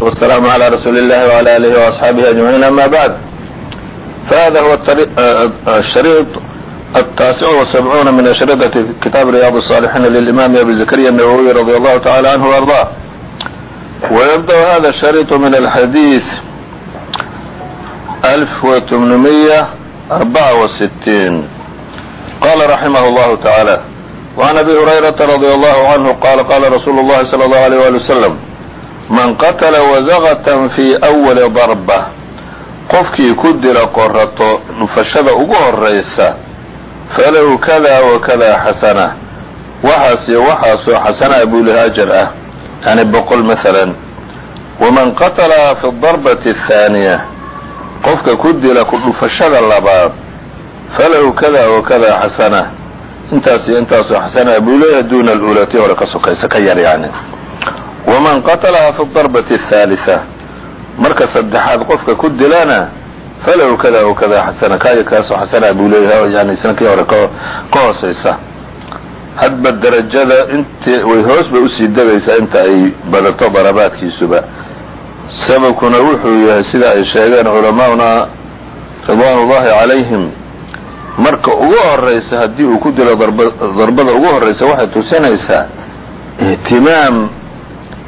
والسلام على رسول الله وعلى آله وأصحابه أجمعين أما بعد فهذا هو الشريط التاسع والسبعون من أشرطة كتاب رياض الصالحين للإمام أبي زكريا النووي رضي الله تعالى عنه وأرضاه ويبدأ هذا الشريط من الحديث 1864 قال رحمه الله تعالى وعن أبي هريرة رضي الله عنه قال قال رسول الله صلى الله عليه وآله وسلم man qatala wasaqatan fii awali darba qofkii ku dila qorato dhufashada ugu horaysa falahu kada wa kada xasana waxaas iyo waxaasoo xasana buu ajar ah yani boqol maalan waman qatala fi darbati athaaniya qofka ku dila ku dhufashada labaad falahu kada wa kada xasana intaas iyo intaasoo xasana buu leeyahay duuna aluulati hore ka sokaysa ka yar yani waman qatalaha fi darbati athaalitha marka saddexaad qofka ku dilana falahu kada wa kada xasana kaayo kaasoo xasana buu leeyahay yani kii hore ka hoosaysa hadba darajada int way hoos bay u sii degaysaa inta ay badato darabaadkiisuba sababkuna wuxuu yahay sida ay sheegeen culamaa'una ridwaan ullahi calayhim marka ugu horaysa haddii uu ku dilo darbada ugu horaysa waxay tusinaysaa ihtimaam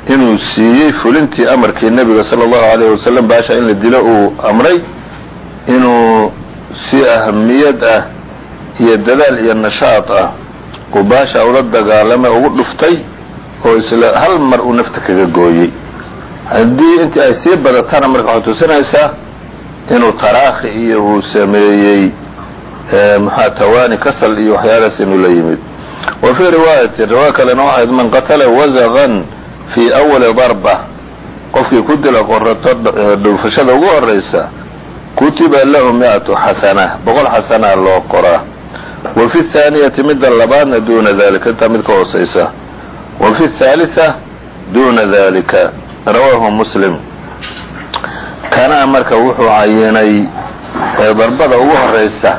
inuu siiyey fulintii amarkii nebiga sala allahu alayh wasalam baasha in la dilo uu amray inuu si ahamiyad ah iyo dadaal iyo nashaad ah uu baasha ula dagaalamay ugu dhuftay oo isla hal mar uu nafta kaga gooyey. Haddii intii ay sii badatana marka waxay tusinaysaa inuu taraakhi iyo uu sameeyey maxaa tawaani kasal iyo waxyaalahaas inuu la yimid. Wa fii riwaayatin riwaaya kalena waxayd man qatala wasaqan fii awali darba qofkii ku dila qorato dhufashada ugu horaysa kutiba lahu mi-atu xasana boqol xasanaa loo qoraa wa fi thaaniyati midda labaadna duuna dalika intaa mid ka hoosaysa wa fi thaalitha duuna dalika rawaahu muslim kana marka wuxuu cayinay darbada ugu horaysa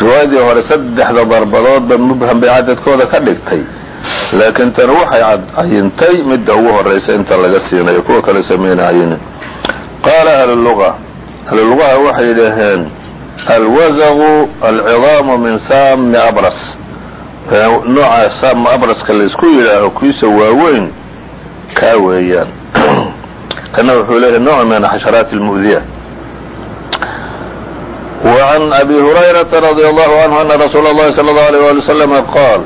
riwaayadii hore saddexda darbadoodba mubham bay cadadkooda ka dhigtay laakiin tani waxay cayintay midda ugu horaysa inta laga siinayo kuwa kale samayna cayinin qaala ahluluga ahlulugaha waxay dhaheen alwasaqu alcidaamu min saami abras nooca saama abraska laysku yidhaaho kiisa waaweyn kaa weeyaan kana wuxuu leeyahay nooc min xasharaati lmu'diya وعn أbي هريرة رضي الله عنه أن رsuuل الlahi صلى الله عليه ولي وسلم qاal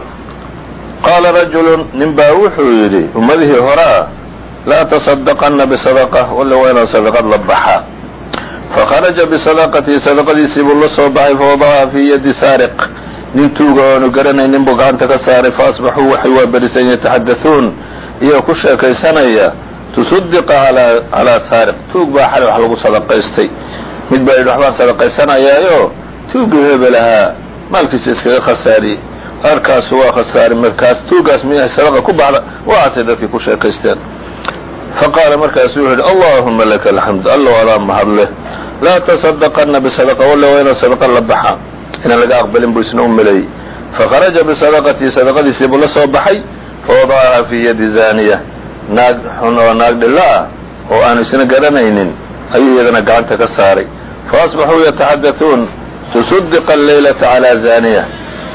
qaala rajulu nin baa wuxuu yidhi ummadihii horaa laa taصadaqana bisadaqة walla waa inaan sadaqad la baxa fakharaja bisadaqatihi sadaqadiisii buu la soo baxay fawadacaha fii yadi saariq nin tuuga oonu garanaynin buu gacanta ka saaray faasbaxuu waxay waa berisan yataxadauun iyagoo ku sheekaysanaya tusudiqa calaa saariq tuug baa xalay wax lagu sadaqaystay mid baa yidhi waxbaan sadaqaysanayaayo tuugii hebel ahaa maalkiisa iskaga khasaariyey arkaasu waa khasaari markaas tuugaas miyahay sadaqa ku baxda waxaasay dadkii ku sheekaysteen. Fa qaala markaasuu yidhi allaahuma laka alxamd allow adaa mahadleh laa tasadaqana bisadaqa walla waa inaan sadaqa la baxa inaan laga aqbalin buu isna u maleeyey fakharaja bisadaqatihi sadaqadiisii buu la soo baxay fawadacaha fii yadi zaaniya. Naag xun oo naag dhilla ah oo aanu isna garanaynin ayuu iyadana gacanta ka saaray. Faasbaxuu yataxadauun tusudiqa alleylata calaa zaaniya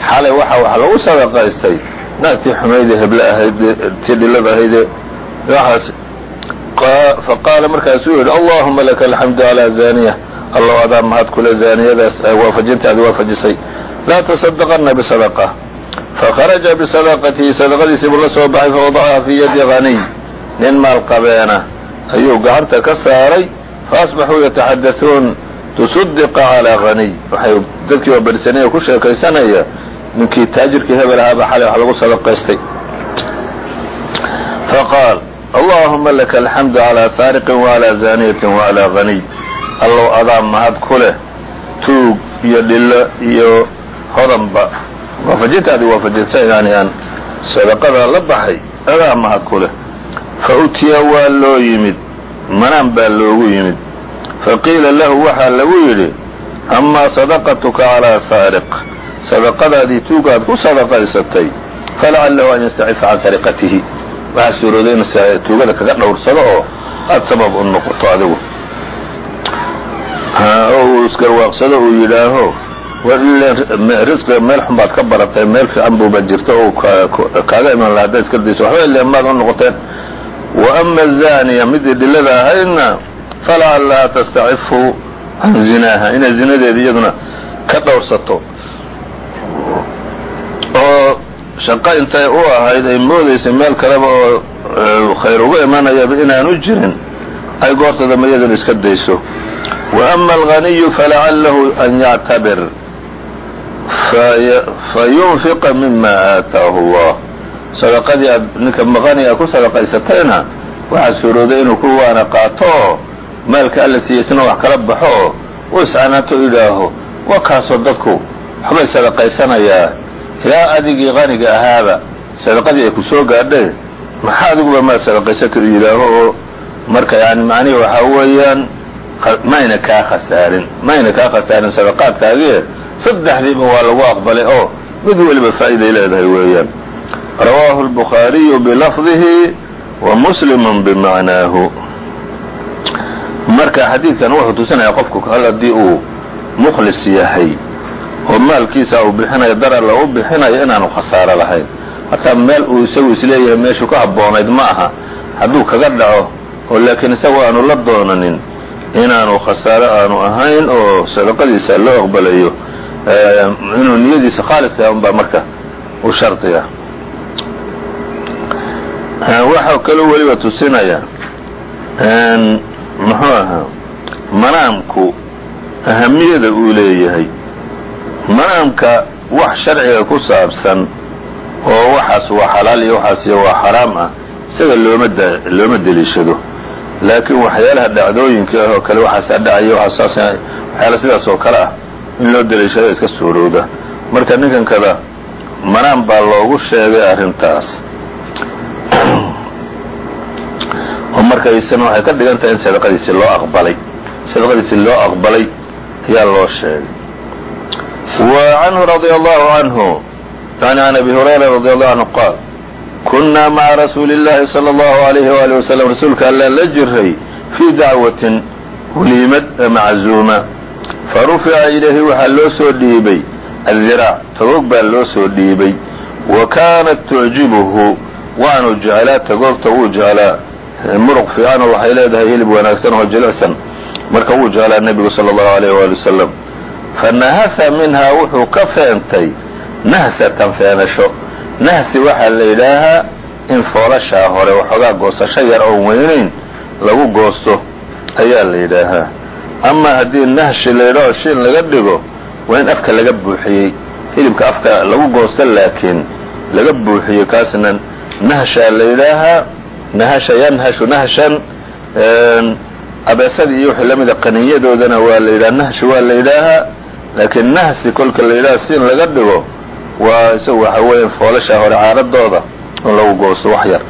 xalay waxa wax lagu sadaqaystay. Naagtii xumayde heble ahayd tii dhilada ahayde waxaas faqaala markaasuu yidhi allahuma laka alxamdu calaa zaaniya. Allow adaa mahad kule zaaniyadaas waafajintaadi waafajisay. Laa tasadaqana bisadaqa. Fakharaja bisadaqatihi sadaqadiisii buu la soo baxay fawadacaha fii yadi haniy nin maal ayuu gacanta ka saaray faasbaxuu yataxadauun tusudiqa calaa haniy waxay dadkii waa berisanaya ku sheekaysanaya ninkii taajirkii hebel ahaaba xalay wax lagu sadaqaystay. Faqaal allahuma laka alxamdu calaa saariqin wacalaa zaaniyatin wacalaa haniy allow adaa mahad ku leh tuug iyo dhillo iyo hodanba. Waafajintaadi waafajinsa yani aan sadaqada la baxay adaa mahad ku leh. Fa utiya waa loo yimid manaan baa loogu yimid. Faqiila lahu waxaa lagu yidhi amaa sadaqatuka calaa saariq sadaqadaadii tuugaad ku sadaqaysatay falacalahu an yastacifa can sariqatihi. Waxaa suurooday inuu tuugada kaga dhowrsado oo aad sabab u noqoto adigu. Oo uu isgarwaaqsado uu yidhaaho risqiga meel xun baad ka baratay meel fiican buuba jirta oo kaaga iman laha haddaad iska dayso waxba ile maad u noqoteen. Wa ama azaniya midii dhilada ahaydna falacallaha tastacifu can zinaaha. Inay zinadeeda iyaduna ka dhowrsato oo shaqo intay u ahayd ay moodaysay meel kaleba oo khayr uga imanayaba inaanu jirin ay goorta dambe iska dayso. Wa ama alganiyu falacalahu an yactabir fayunfiqa mima aataahu allah. Sadaqadii aad ninka maqaniga ku sadaqaysatayna waxaa suurooday inuu ku waana qaato oo maalka alla siiya isna wax kala baxo oo u iscanaato yidhaaho wa kaasoo dadku waxbay sadaqaysanayaa ilaa adigii qaniga ahaaba sadaqadii ay ku soo gaadhay maxaa adiguba maad sadaqaysato yidhaaho oo marka yani macnihi waxaa weeyaan mayna kaa khasaarin mayna kaa khasaarin sadaqaadkaagii saddexdiiba waa lagu aqbalay oo mid weliba faa'iday leedahay weeyaan. Rawaahu الbukhaariyu bilafdihi wa muslimu bimacnaahu. Marka xadiidkan wuxuu tusinaya qofku hal haddii uu mukhlis yahay oo maalkiisa uu bixinayo dar alla bixinayo inaanu khasaaro lahayn. Hataa meel uu isagu is leeyahay meeshu ka habboonayd ma aha. Hadduu kaga dhaco oo laakiin isagu aanu la doonanin inaanu khasaaro aanu ahayn oo sadaqadiisa loo aqbalayo inuu niyadiisa khaalis tahay unbaa marka u shardiga waxaa kaloo weliba tusinaya muxuu ahaa manaamku ahamiyada uu leeyahay manaamka wax sharciga ku saabsan oo waxaas waa xalaal iyo waxaas waa xaraam ah isaga looma deliishado. Laakiin waxyaalaha dhacdooyinka ah oo kale waxaasaa dhacaya waxyaala sidaas oo kale ah in loo deliishado iska suurowda marka ninkan kada manaam baa loogu sheegay arrintaas. Oo markaysana waxay ka dhigan tahay in sadaqadiisi loo aqbalay. Sadaqadiisi loo aqbalay ayaa loo sheegay wa canhu radia allahu canhu yani can abi hurayra radi allahu canhu qaal kunaa maca rasuuli اllahi salى اllahu alayhi wali wasalam rasuulka alla la jiray fii dacwatin waliimad maczuuma farufica ilayhi waxaa loo soo dhiibay adiraac tagoog baa loo soo dhiibay wa kaanat tucjibuhu waanu jeclaa tagoogta wuu jeclaa muruq fiicanoo waxay leedahay hilib wanaagsan oo jilicsan marka wuu jeclaa nebigu sala allahu alayh waali wasalam fa nahasa minhaa wuxuu ka feentay nahsatan feenasho nahsi waxaa la yidhaahaa in foolashaa hore waxoogaa goosasho yar oon weynayn lagu goosto ayaa la yidhaahaa ama haddii nahshi la yidhaho shiin laga dhigo waa in afka laga buuxiyey hilibka afka lagu goosto laakiin laga buuxiyey kaasna nahshaa la yidhaahaa nahasha yanhashu nahshan abeesadii iyo wixii lamida qaniyadoodana waa la yidhaha nahshi waa la yidhaahaa laakiin nahsi kolka la yidhaha siin laga dhigo waa isagu waxa weeya foolasha hore caaradooda in lagu goosto wax yar.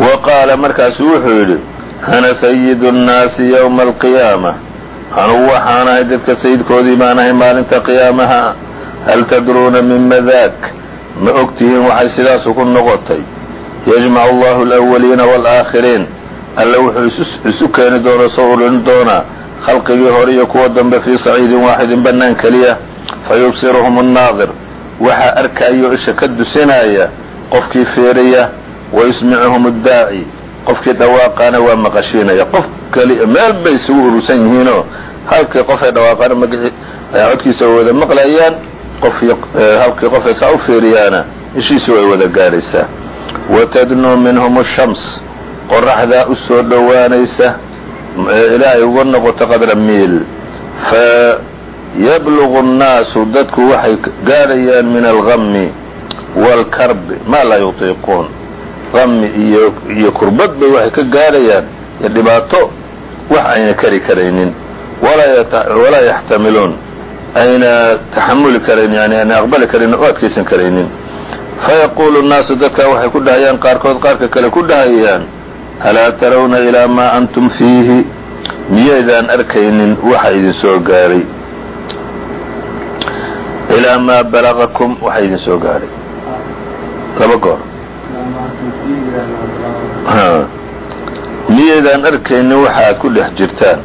Wa qaala markaasu wuxuu yidhi ana sayidu nnaasi yowma alqiyaama. Anugu waxaan ahay dadka sayidkoodii baan ahay maalinta qiyaamaha. Hal tadruuna mima daak ma og tihiin waxay sidaasu ku noqotay. Yajmacu allahu alawaliina waalaakhiriin alla wuxuu isu keeni doona soo ururin doonaa khalqigii hore iyo kuwa dambe fii saciidin waaxidin bannaan keliya fayubsiruhum annaadir waxaa arkayo isha ka dusinaya qofkii feeraya wayusmicuhum addaaci qofkii dhawaaqaana waa maqashiinaya qof kali meel bay isugu urursan yihiinoo halkii qofay dhawaaqaana magaci ay codkiisa wada maqlayaan qofkii halkii qofay saa u feeriyaana ishiisu way wada gaadhaysaa watadnuu minhum ashams qoraxdaa u soo dhowaanaysa ilaa ay uga noqoto qadra miil. Fayablugu nnaasu dadku waxay gaadhayaan min algami waalkarbi maa laa yutiiquun. Qami iyo iyo kurbad bay waxay ka gaadhayaan iyo dhibaato wax ayna kari karaynin. Walaa yaxtamiluun ayna taxamuli karayn yani ayna aqbali karin o adkaysan karaynin fayaquulu nnaasu dadkaa waxay ku dhahayaan qaarkood qaarka kale ku dhahayaan alaa tarawna ilaa maa antum fiihi? Miyaydaan arkaynin waxa idin soo gaadhay ilaa maa balagakum waxa idin soo gaadhay laba goor. Miyaydaan arkaynin waxa aad ku dhex jirtaan.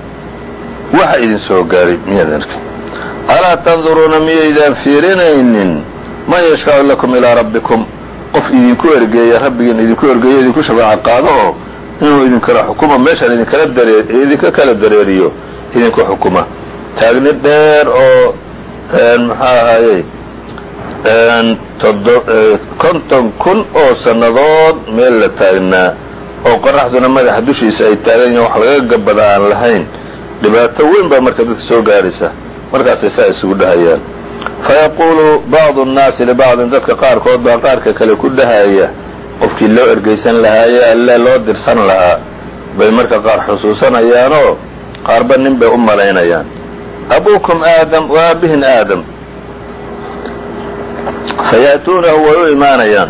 Waxa idin soo gaaray miyaydaan arkayn alaa tanduruuna miyaydaan fiirinaynin? Man yashfacu lakum ilaa rabbikum. Qof idinku ergeeya rabbigiin idinku ergeeyo idinku shafaaco qaado oo inuu idinkala xukuma meeshaan idinkala daree idinka kala dareeriyo idinku xukuma. Taagni dheer oo maxaa ahaaye konton kun oo sannadood meel la taagnaa oo qoraxduna madaxa dushiisa ay taagan yihiin wax laga gabada aan lahayn. Dhibaato weyn baa marka dadka soo gaaraysa. Markaasay saa isugu dhahayaan. Fayaquulu bacdu nnaasi libacdin dadka qaarkood baa qaarka kale ku dhahaya qofkii loo ergeysan lahaaye alle loo dirsan lahaa bay marka qaar xusuusanayaanoo qaarba nin bay u malaynayaan. Abuukum aadam wa aabihin aadam. Fayaأtuunahu way u imaanayaan.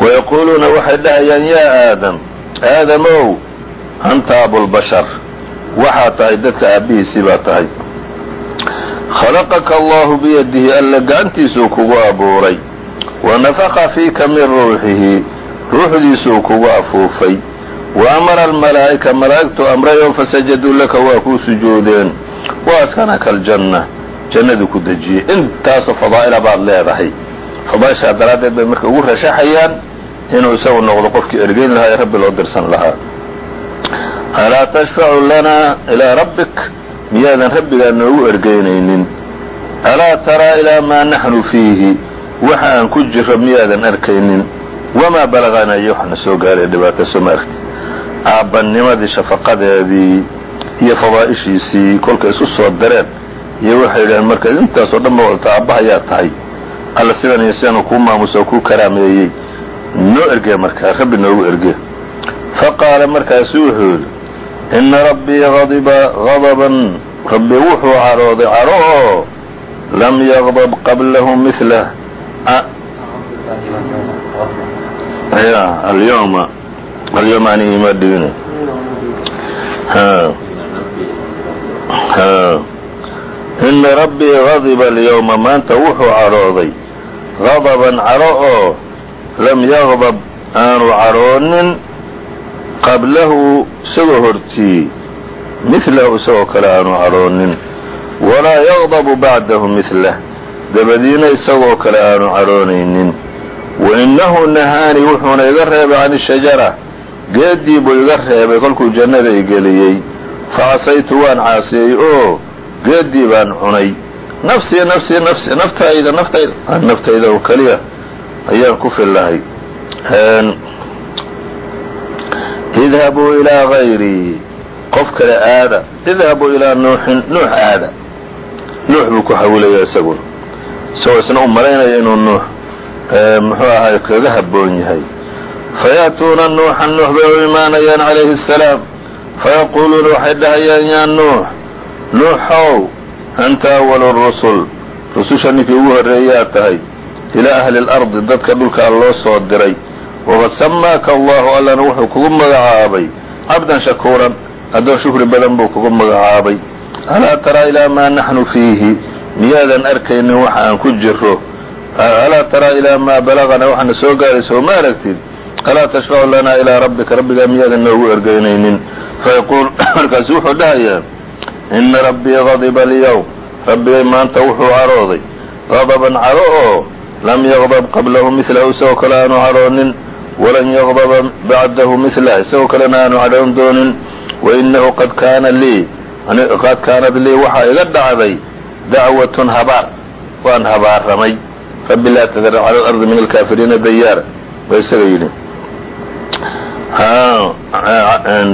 Wayaquuluuna waxay dhahayaan yaa aadam aadamow anta abulbashar waxaa tahay dadka aabbihiisii baa tahay. Khalaqaka allahu biyadihi alla gacantiisuu kugu abuuray wa nafaqa fiika min ruuxihi ruuxdiisuu kugu afuufay. Wa amara almalaa'ika malaa'igtuu amrayoo fasajaduu laka waa kuu sujuudeen wa askanaka aljanna jannadu ku dejiyey. Intaasoo fadaa'ila baad leedahay. Fadaaishaa daraaddeed bay marka ugu rashaxayaan inuu isagu noqdo qofkii ergeyn lahaa ee rabbi loo dirsan lahaa. Alaa tashfacu lanaa ilaa rabbik miyaadan rabbigaa noogu ergeynaynin alaa taraa ilaa maa naxnu fiihi waxa aan ku jiro miyaadan arkaynin. Wamaa balagana iyo soo gaaray dhibaato soo ma argti aabbanimadii shafaqadeedii iyo fadaa'ishiisii kolkay isu soo dareen iyo waxay yidhaheen marka intaasoo dhan ba wadata aabbahayaa tahay. Alla sidan iyo sidan kuu maamusa oo kuu karaameeyey. Noo ergee markaa rabbi noogu ergee. Fa qaala markaasu wuxuu yidhi ina rabbii hadiba hadaban rabbi wuxuu carooday caro lam yaqdab qablahu milah alyawma. Alyawma anihi ma dhigin ina rabbii hadiba alyawma maanta wuxuu cadhooday hadaban cadho oo lam yaqdab aanu cadhoonin qablahu isagoo hortii. Milahu isagoo kale aanu cadhoonin walaa yaqdabu bacdahu milah dabadiina isagoo kale aanu cadhoonaynin wainahu nahaani wuxuuna iga reebay can ishajara geeddii buu iga reebay kolkuu jannada i geliyey. Facasaytu waan caasiyey oo geeddii baan cunay. Nafsii nafsii nafsi naftayda naftayda. Naftayda oo keliya ayaan ku fillahay. Idhabuu ilaa hayrii qof kale aada. Idhabuu ilaa nuuxin nuux aada. Nuux buu ku xawilaya isaguna isagoo isna u malaynaya inuu nuux muxuu ahay kaga habboon yahay fayaأtuuna nuuxan nuux bay u imaanayaan calayhi الsalaam fayaquuluuna waxay dhahayaan yaa nuux nuuxow anta awalu rusul rususha ninkii ugu horreeyaa tahay ilaa ahli اlardi dadka dhulkaa loo soo diray waqad samaaka allahu allana wuxuu kugu magacaabay cabdan shakuuran addoon shukri badan buu kugu magacaabay alaa taraa ilaa maa naxnu fiihi Miyaadan arkaynin waxa aan ku jiro alaa taraa ilaa maa balagana? Waxaana soo gaaraysa ma aragtid? Alaa tashfacu lanaa ilaa rabbika. Rabbigaa miyaadan noogu ergeynaynin fayaquul markaasu wuxuu dhahayaa ina rabbii hadiba alyawm. Rabbigay maanta wuxuu cadhooday hadaban cadho oo lam yaqdab qablahu milahu isagoo kale aanu cadhoonin walan yaqdaba bacdahu milah isagoo kalena aanu cadhoon doonin. Wainahu qad kaana lii. Qad kaanad lii. Waxaa iga dhacday dacwatun habaar waan habaaramay rabbi laa tadar cala alardi min alkaafiriina dayaara baa isaga yidhi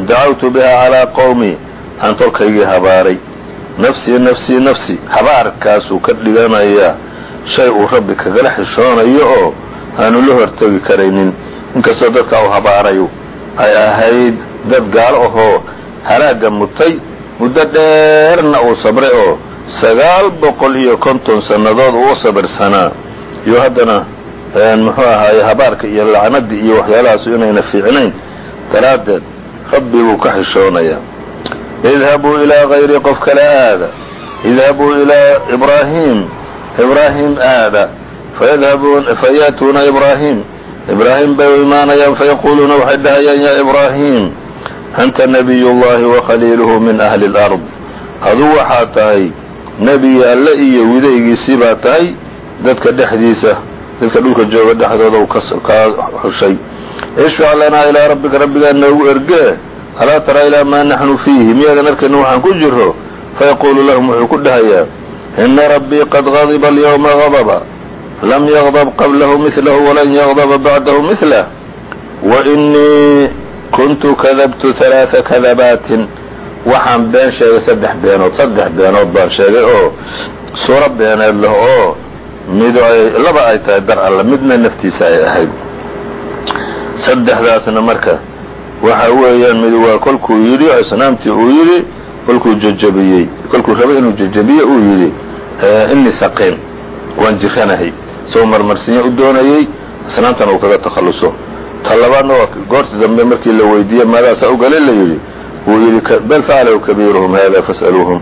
dacawtu biha calaa qowmi aan tolkaygii habaaray nafsii nafsii nafsi habaarkaasuu ka dhiganayaa shay uu rabbi kagala xishoonayo oo aanu la hortegi karaynin inkastoo dadka uu habaarayo ay ahayd dad gaalo ahoo halaagga mutay muddo dheerna uu sabray oo sagaal boqol iyo konton sannadood uu sabirsanaa iyo haddana muxuu ahaaye habaarka iyo lacnadii iyo waxyaalahaasu inayna fiicnayn daraaddeed rabbi buu ka xishoonayaa idhabuu ilaa hayri qof kale aada. Idhabuu ilaa ibraahim. Ibraahim aada. Fayaأtuuna ibraahim. Ibraahim bay u imaanayaan fayaquuluuna waxay dhahayaan yaa ibraahim anta nabiy llahi wakhaliiluhu min ahli اlard adu waxaa tahay nebi alle iyo widaygiisii baa tahay. Dadka dhexdiisa dadka dhulka jooga dhexdooda uu kaa xushay. Ishfac lanaa ilaa rabbika rabbigaa noogu ergee alaa taraa ilaa maa naxnu fiihi? Miyaadan arkayna waxaan ku jiro fayaquulu lahum wuxuu ku dhahayaa ina rabbii qad gadiba alyawma gadba lam yagdb qablahu milahu walan yagdba bacdahu milah wainii kuntu kadabtu ثalaaثa kadabaatin waxaan been sheegay saddex beenood saddex beenood baan sheegay oo suuro beeneed leh oo mid laba ay tahay dar alla midna naftiisa ay ahayd. Saddexdaasna marka waxa weeyaan mid waa kolkuu yidhi asnaamtii uu yidhi kolkuu jajabiyey kolkuu rabay inuu jajabiye uu yidhi inii saqiim waan jiranahay isagoo marmarsinya u doonayey asnaamtana uu kaga takhalluso. Ta labaadna waa goortii dambe markii la weydiiyey maadaasaa ugale la yidhi wuu yidhi bal facalahu kabiiruhum hada fas'aluuhum.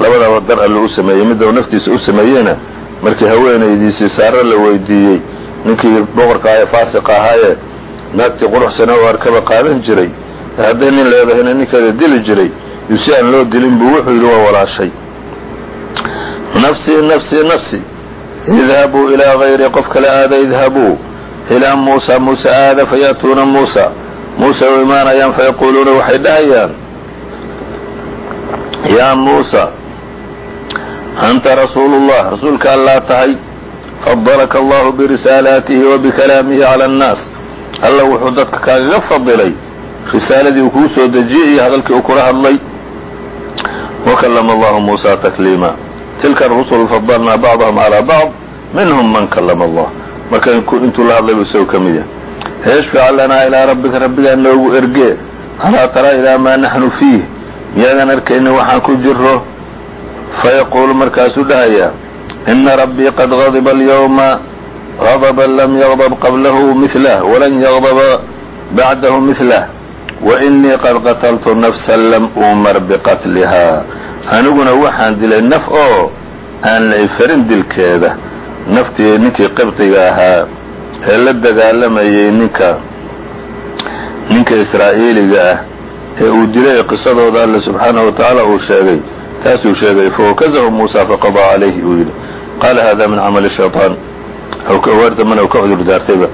Labadaba dar alle u sameeyey midaba naftiisa u sameeyeyna markii haweenaydiisii saare la weydiiyey ninkii boqorka ee faasiqa ahaayee naagtii quruxsana oo arkaba qaadan jiray hadday nin leedahayna ninkeeda dili jiray yu si aan loo dilin buu wuxuu yidhi waa walaashay. Nafsii nafsii nafsi idhabuu ilaa hayri qof kale aada idhabuu ilaa muusa muuse aada fayaatuuna muusa muuse u imaanayaan fayaquuluuna waxay dhahayaan yaa muusa anta rasuulu llah rasuulka allaa tahay fadalaka allahu birisaalaatihi wa bikalaamihi cala annaas. Alla wuxuu dadka kaagaga fadilay risaaladii uu kuu soo dejiyey iyo hadalkii uu kula hadlay. Wakallama allahu muusa takliima. Tilka arusulu fadalnaa bacdahum calaa bacd minhum man kallama allah marka intuu la hadlay buu isagoo ka mid yahay fashfac lanaa ilaa rabbika rabbigaan noogu erge. Alaa tara ilaa maa naxnu fiih. Miyaadan arkayna waxaan ku jiro fayaquulu markaasuu dhahayaa ina rabbii qad gadiba alyawma gadaban lam yagdab qablahu milah walan yagdaba bacdahu milah wainii qad qataltu nafsan lam umar biqatlihaa aniguna waxaan dilay naf oo aan la ifarin dilkeeda. Naftii ninkii qibdiga ahaa ee la dagaalamayay ninka ninka israa'iiliga ah ee uu dilay qisadooda alle subxaanahu wa tacaala uu sheegay taasuu sheegay fawakazahu muusaa faqadaa calayhi uu yidhi. Qaala hada min camali shayطaan war dambana u ka cudur daartayba.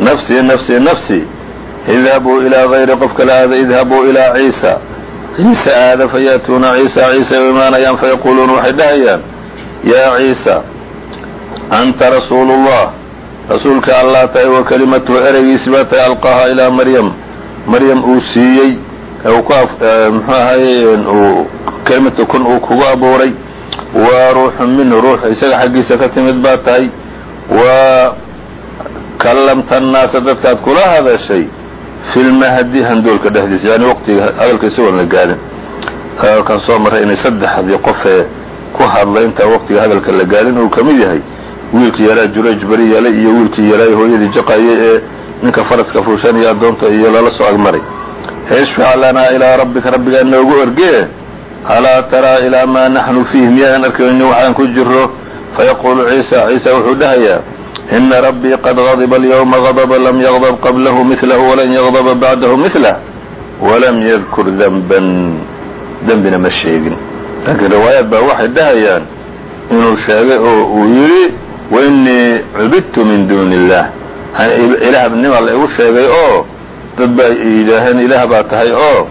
Nafsii nafsii nafsi idhabuu ilaa gayri qofka kala aada idhabuu ilaa ciisa. Ciisa aada fayaatuuna ciisa ciisa u imaanayaan fayaquuluuna waxay dhahayaan yaa ciisa anta rasuulu اllah rasuulka allah tahay wa kelimatuhu ereygiisi baa tahay alqaahaa ilaa maryam. Maryam uu siiyey mxuu ahaye kelimatu kun uu kugu abuuray. Waa ruuxu minhu ruux isaga xaggiisa ka timid baa tahay. Wa kallamta annaasa dadkaad kula hadashay fi lmahdi handoolka dhexdiisa yani waqtiga hadalka isagoon la gaadhin. Kan soo marray inay saddexdii qofee ku hadlay intaa waqtiga hadalka la gaadhin uu ka yahay wiilkii yaraa jurayj beri yalay iyo wiilkii yaraa hooyadii jaqayay ee ninka faraska fuushanaya addoonta iyo lala soo agmaray ishfac lanaa ilaa rabbika rabbigaa noogu ergee alaa taraa ilaa maa naxnu fiih miyaadan arkayni waxaan ku jiro fayaquulu ciisa ciisa wuxuu dhahayaa ina rabbii qad gadiba alyawma gadba lam yagdb qablahu milahu walan yagdba bacdahu milah walam yadkur denban dembina ma sheegin. Laakiin riwaayaad baa waxay dhahayaan inuu sheegay oo uu yidhi wainii cubidtu min duuni illah ilaahnimaa la igu sheegay oo dad baa yidhaaheen ilaah baa tahay oo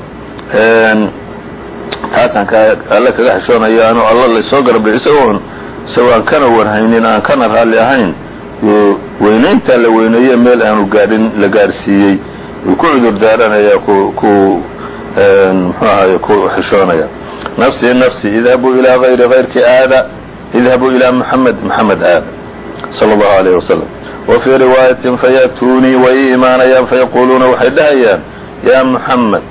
taasaan alle kaga xishoonaya anu alla laysoo garabdhay isagoon isagoo kana warhaynin aan kana raalli ahayn weynayntaa la weyneeye meel aanu gaadhin la gaarsiiyey uu ku cudur daaranaya ku mxuu ahaye ku xishoonaya nafsii nafsii idhabuu ilaa hayri hayrki aada idhabuu ilaa muxamed moxamed aada sala allahu alayh wasalam wa fii riwaayatin fayaatuunii way ii imaanayaan fayaquuluuna waxay dhahayaan yaa muxamed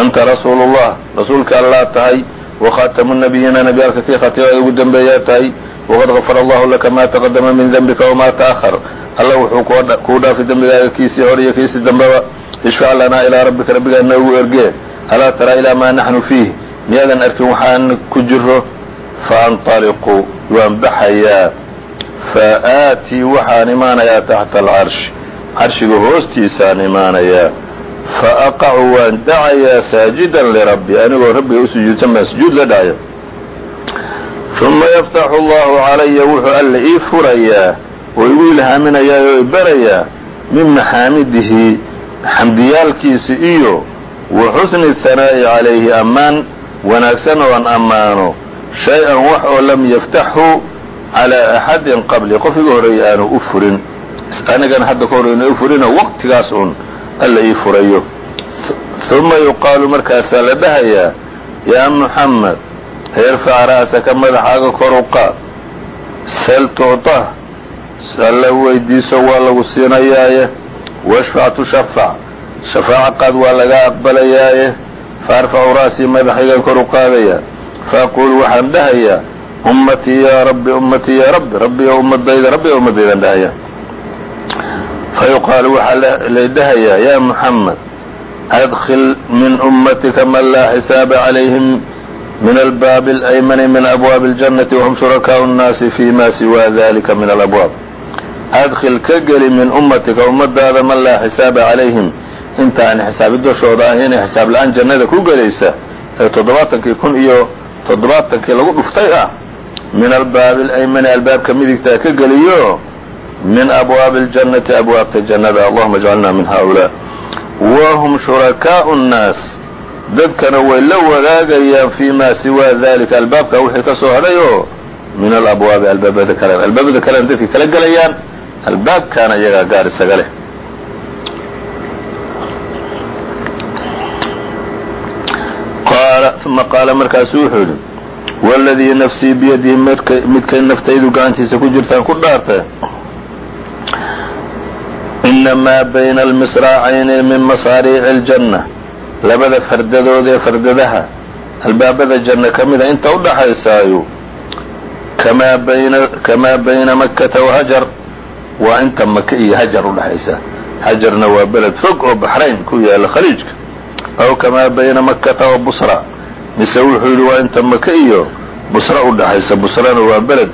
anta rasuulu llah rasuulka allaa tahay wakhaatamu nabiyiina nabiyaalka kii khatiibada ugu dambeeyaa tahay waqad gafara allahu laka maa taqadama min dembika wamaa ta'ahar alla wuxuu kuu dhaafay dembigaaga kiisii hor iyo kiisii dambeba ishfac lanaa ilaa rabbika rabbigaa noogu ergee alaa taraa ilaa maa naxnu fiih miyaadan arkin waxaan ku jiro faanطaliquu waan baxayaa fa aatii waxaan imaanayaa taxta alcarshi carshiga hoostiisaan imaanayaa faaqacu waan dhacayaa saajidan lirabbi anigoo rabbiga u sujuudsan baan sujuud la dhacayo uma yaftaxu allahu calaya wuxuu alla ii furayaa oo igu ilhaaminayaa oo ibarayaa min maxaamidihi xamdiyaalkiisa iyo wa xusni hanaa'i calayhi ammaan wanaagsan oon ammaano shay-an wax oo lam yaftaxhu calaa axadin qabli qof iga horreeya aanu u furin. Anigana hadda ka horreyna u furino waqtigaas uun alla ii furayo. Uma yuqaalu markaasaa la dhahayaa yaa muxamed irfac ra'saka madaxaaga kor u qaad. Sal tucطah alla weydiiso waa lagu siinayaaye. Washfac tushafac shafaaco qaad waa laga aqbalayaaye. Faarfacu ra'sii madaxaygan kor u qaadaya. Faaquul waxaan dhahayaa ummatii yaa rabbi ummatii yaa rabbi rabbi o ummadayda rabbi o ummadaydan dhahaya fayuqaalu waxaa lay dhahayaa yaa muxamed adkil min ummatika man laa xisaaba calayhim min albaabi alaymani min abwaabi اljannati wahum shurakaau nnaasi fi ma siwa dalika min alabwaab. Adkil ka geli min ummatika ummadaada man laa xisaaba calayhim inta aan xisaabi doshooda ah inay xisaab la'aan jannada ku gelaysa ee toddobaatankii kun iyo toddobaatankii lagu dhuftay ah min albaabi alaymani albaabka midigtaa ka geliyo min abwaabi اljannati abwaabta jannada. Allahuma ajcalna min haulaa wahum shurakaau nnaas. Dadkana way la wadaagayaan fi ma siwa dalika albaabka wixii ka soo hadhay oo min alabwaabi albaabada kale. Albaabada kalena dadkay kala gelayaan albaabkaana iyagaa gaar isaga leh. Uma qaala markaasu wuxuu yidhi wاladii nafsii biyadihi midkay naftaydu gacantiisa ku jirtaan ku dhaartay inamaa bayna almisraacayni min masaariici اljanna labada fardadood ee fardadaha albaabada janno ka mida inta u dhaxaysaayo kamaa bayna makkata wahajar waa inta maka iyo hajar udhaxaysa hajarna waa beled fog oo baxrayn ku yaalla khaliijka aw kamaa bayna makkata wa busra mise wuxuu yidhi waa inta maka iyo busra udhaxaysa busrana waa beled.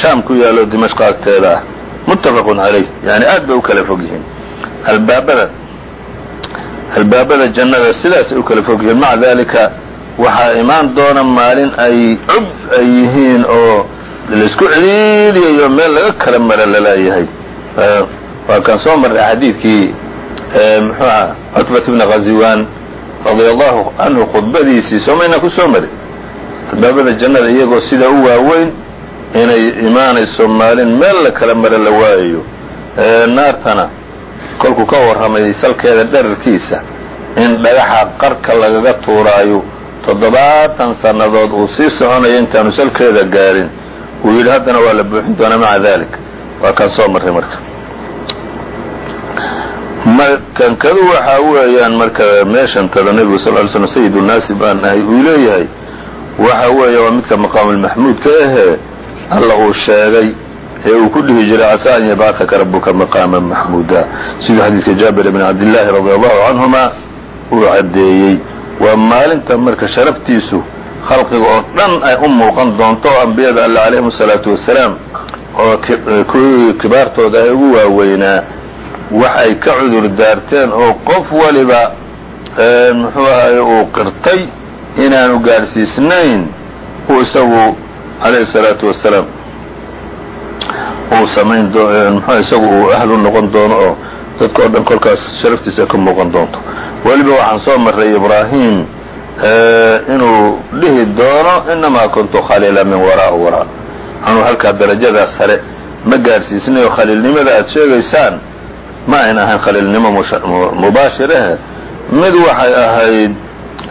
Shaam ku yaalo dimashq agteeda. Ah muttafaqun calayh. Yani aad bay u kala fog yihiin. Albaabada albaabada jannada sidaasay u kala fog yihiin. Maca dalika waxaa imaan doona maalin ay cub ay yihiin oo la isku celiiliyayo meel laga kala mara la leeyahay waa kan soo marray xadiidkii muxuu aha cutbat bni ghaziwan radia allahu canhu khudbadiisii soomayna ku soo mari albaabada jannada iyagoo sida u waaweyn inay imaanayso maalin meel la kala mara la waayayo naartana kolkuu ka warramay salkeeda dherarkiisa in dhagaxa qarka lagaga tuuraayo toddobaatan sannadood uu sii soconayo intaanu salkeeda gaarin. Uu yidhi haddana waa la buuxin doonaa maca dalik waa kan soo marray marka kankadu waxaa weeyaan marka meeshantada nebigu sal ly slm sayid unaasi baan ahay uu leeyahay waxa weeye waa midka maqaamulmaxmuudka ahee alla uu sheegay ee uu ku dhihi jiray casaa an yabcahaka rabuka maqaama maxmuuda siduu xadiidka jaabir bn cabdillaahi radi allahu canhuma uu caddeeyey. Waa maalinta marka sharaftiisu khalqiga oo dhan ay u muuqan doonto oo ambiyada alle calayhim asalaatu wasalaam oo kibaartooda ay ugu waaweynaa wax ay ka cudur daarteen oo qof waliba muxuu ahaye uu qirtay inaanu gaadhsiisnayn uu isagu calayhi salaatu wasalaam uu samayn mxu isagu uu ahlu noqon doono oo dadka o dhan kolkaas sharaftiisa ka muuqan doonto. Weliba waxaan soo marray ibraahim inuu dhihi doono inamaa kuntu khaliila min waraa waraa. Anuu halkaa darajadaas sare ma gaadhsiisnay oo khaliilnimada aad sheegaysaan ma ayn ahayn khaliilnimo mubaashir ahe mid waxay ahayd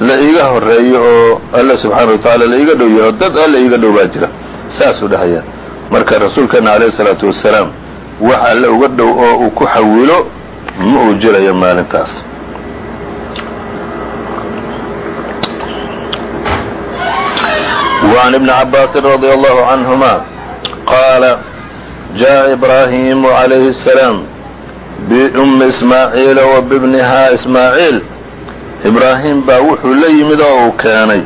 la iiga horeeyo oo alle subxaana wa tacaala la iiga dhow yaho dad alle iiga dhow baa jira saasuu dhahaya marka rasuulkeena alayhi salaatu wasalaam wax alle uga dhow oo uu ku xawilo ma uu jirayo maalintaas وعن ابن عباس رضي الله عنهما قال جاء إبراهيم عليه السلام biummi ismaaciila wa bibnihaa ismaaciil ibraahim baa wuxuu la yimid oo uu keenay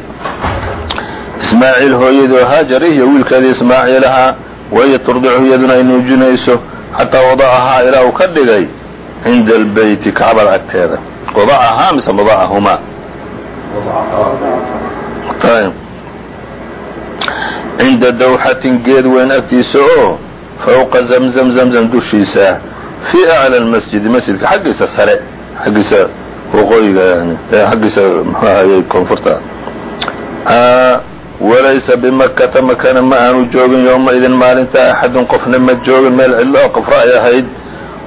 ismaaciil hooyadii oo haajari iyo wiilkeedii ismaaciil ahaa wahiya turdicu iyaduna ay nuujinayso xataa wadacahaa ilaa uu ka dhigay cinda albeyti kacbada agteeda wadacahaa mise wadacahumaa cinda dawxatin geed weyn agtiisa oo fawqa zamzam zamzam dushiisa fii aclى اlmasjidi masjidka xaggiisa sare xaggiisa waqooyiga yani xaggiisa ahayey koonfurta. Walaysa bimakata makana ma aanu joogin yowma idin maalinta axadun qofna ma joogin meel cidlo oo qofra ay ahayd.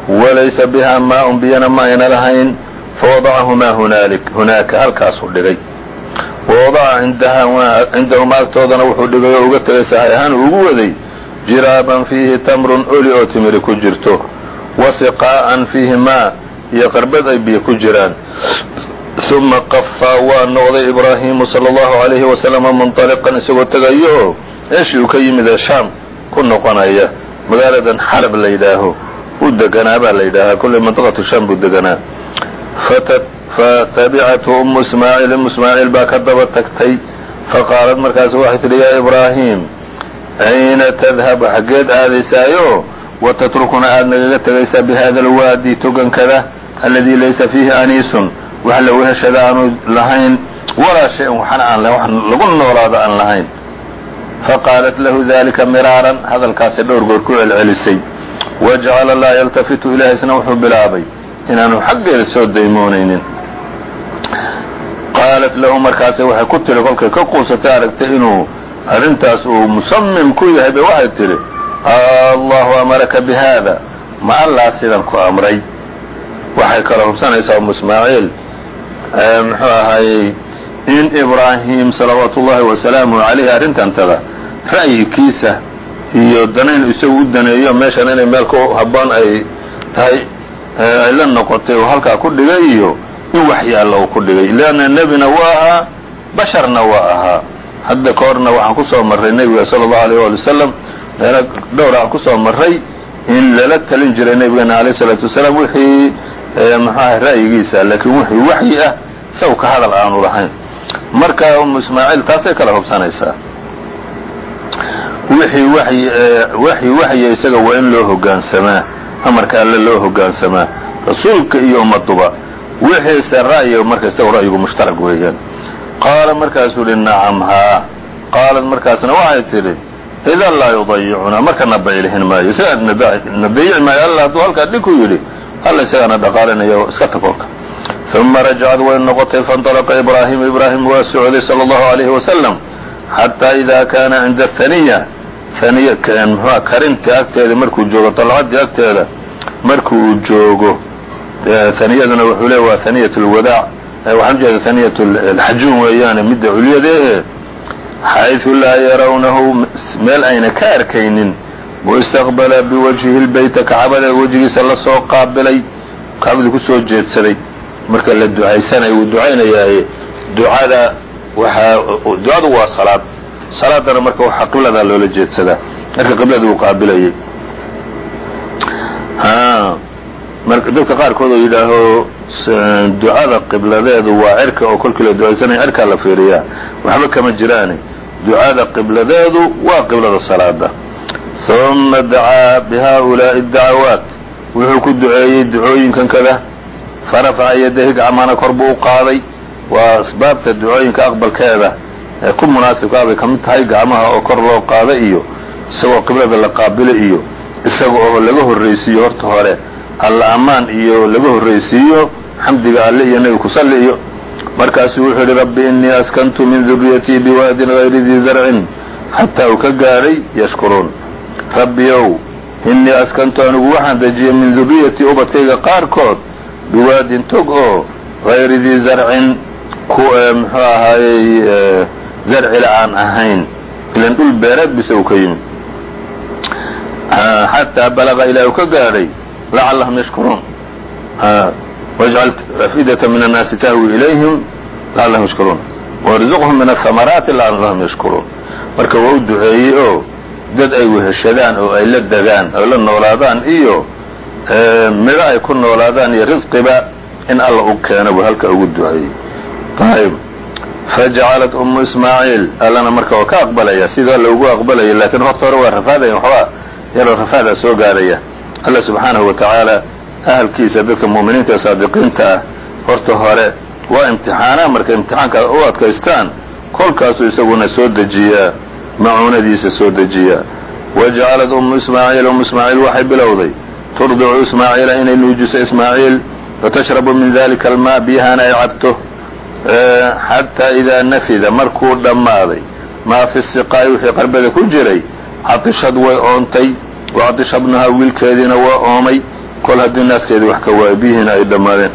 Walaysa bihaa maa-un biyana ma ayna lahayn. Fawadacahumaa hunaalik hunaaka halkaasuu dhigay. Wawadaca cindahumaa agtoodana wuxuu dhigay oo uga tegay sahay ahaan ugu waday. Jiraaban fiihi tamrun oli oo timiri ku jirto wa siqaa'an fiihi maa iyo qarbad ay biyo ku jiraan. uma qafaa waa noqday ibraahimu sala allahu alayhi wasalama munطaliqan isagoo tegayo oo meeshii uu ka yimid ee shaam ku noqonaya. magaaladan xalab la yidhaaho u deganaa baa la yidhaahaa kolley manطaqatu shaam buu deganaa fatabicathu umu ismaaciil umu ismaaciil baa ka daba tagtay faqaalad markaas waxay tidhi yaa ibraahim ayna tadhabu xaggeed aadaysaayo watatrukuna aad nagaga tegaysaa bihada alwaadi togankada alladii laysa fiihi aniisun wax la weheshada aanu lahayn walaa shay-an waxna aan wax lagu noolaado aan lahayn faqaalat lahu dalika miraaran hadalkaasi dhowr goor ku celcelisay wajacala laa yaltafitu ilahaysna wuxuu bilaabay inaanu xaggeeda soo daymoonaynin qaalat lahu markaase waxay ku tiri kolkay ka quusatay aragtay inuu arrintaas uu musamim ku yahay bay waxay tidhi allahu amaraka bi haada ma allaa sidan ku amray. Waxay kala hubsanaysaa umu ismaaciil. Muxuu ahaayey in ibraahim salawaatu ullahi wasalaamu calayhi arrintantada ra'yikiisa iyo danayn isagu u daneeyo meeshan inay meel ku habboon ay tahay ay la noqotay oo halkaa ku dhigay iyo in waxyi alla uu ku dhigay. Leanna nebina waa ahaa basharna waa ahaa hadda ka horna waxaan ku soo marray nebiga sala allahu alayh waali wasalam meelo dhowr aan ku soo marray in lala talin jiray nebigeena alayh isalaatu wasalaam wixii muxuaha ra'yigiisa laakiin wixii waxyi ah isaw ka hadal aanu lahayn. Marka umu ismaaciil taasay kala hubsanaysaa. Wixii waxyi waxya isaga waa in loo hoggaansamaa amarka alle loo hoggaansamaa rasuulka iyo ummaduba wixiise ra'yiga marka isaga ra'yigu mushtarag weeyaan. Qaala markaasuu yihi nacam haa. Qaalad markaasna waxay tidhi idan laa yudayicunaa markana baylihin maayo isagaa na dayici maayo alla hadduu halkaa dhinku yidhi alla isagaana dhaqaalinayo iska takolka uma rajacad way noqotay faاnطalaqa ibraahimu ibraahim waa socday salى اllahu عalayhi wasalam xataa ida kaana cinda haniya haniy mxua karintii agteeda markuu joogo dalcadii agteeda marku uu joogo haniyaduna wuxuu le waa haniyat اlwadaac waxaan ujeeda haniyat alxajuun weeyaane midda culyadaehe xayثu laa yarawnahu meel ayna ka arkaynin waistaqbala biwajhihi lbeyta kacbada wejigiisa la soo qaabilay kacbadii ku soo jeedsaday marka la ducaysanaya wuu ducaynayaaye ducada waxaa ducadu waa salaad salaadana marka waxaa qibladaa loola jeedsadaa marka qiblada uu qaabilayay dadka qaarkood oo yidhaaho ducada qibladeedu waa cirka oo kolkii la ducaysanaya cirkaa la fiiriyaa waxba kama jiraane ducada qibladeedu waa qiblada salaada. Uma dacaa bihaa'ulaa'i addacawaat wuxuu ku duceeyey ducooyinkan kada farafaca yadayhi gacmahana kor buu u qaaday. Waa asbaabta ducooyinka aqbalkeeda ee ku munaasibkaa bay ka mid tahay gacmaha oo kor loo qaada iyo isagoo qiblada la qaabilo iyo isaga oo laga horraysiiyo horta hore alla ammaan iyo laga horraysiiyo xamdiga alle iyo nebi ku salli iyo markaasuu wuxuu yihi rabbi innii askantu min duriyatii biwaadin gayri dii zarcin xataa uu ka gaadhay yashkuruun. Rabbi ow innii askantu anigu waxaan dejiyey min duriyatii ubadkayga qaarkood biwaadin tog oo gayri dii zarcin ku muxuu ahaayey zarcila aan ahayn ilan dhul beereed bise uu ka yimid. Xataa balaga ilaa uu ka gaadhay lacallahum yashkuruun wajcal afidata min annaasi tahwi ilayhim lacallahum yashkuruun warzuqhum min ahamaraati lacallahum yashkuruun marka waa u duceeyey oo dad ay weheshadaan oo ay la degaan oo la noolaadaan iyo midho ay ku noolaadaan iyo risqiba in alla u keena buu halka ugu duceeyey ayb fajacalat umu ismaaciil allana marka waa ka aqbalaya sidoo alla aqbalaya laakiin horta hore waa rafaadaya waxbaa yaroo rafaadaa soo gaaraya alla subxaanahu wa ahalkiisa dadka mu'miniinta ee saadiqiinta ah horta hore waa imtixaanaa. Marka imtixaanka u adkaystaan kolkaasuu isaguna soo dejiyaa macuunadiisa soo dejiyaa. Wajacalad ummu ismaaciil ummu ismaaciil waxay bilowday turdicu ismaaciila inay nuujiso ismaaciil watashrabu min dalika almaa biyahana ay cabto xataa idaa nafida. Markuu dhammaaday maa fi siqaa'i wixii qarbada ku jiray catishad way oontay wacatisha bnuhaa wiilkeediina waa oomay kol haddii naaskeedii wax ka waayo ay dhammaadeen.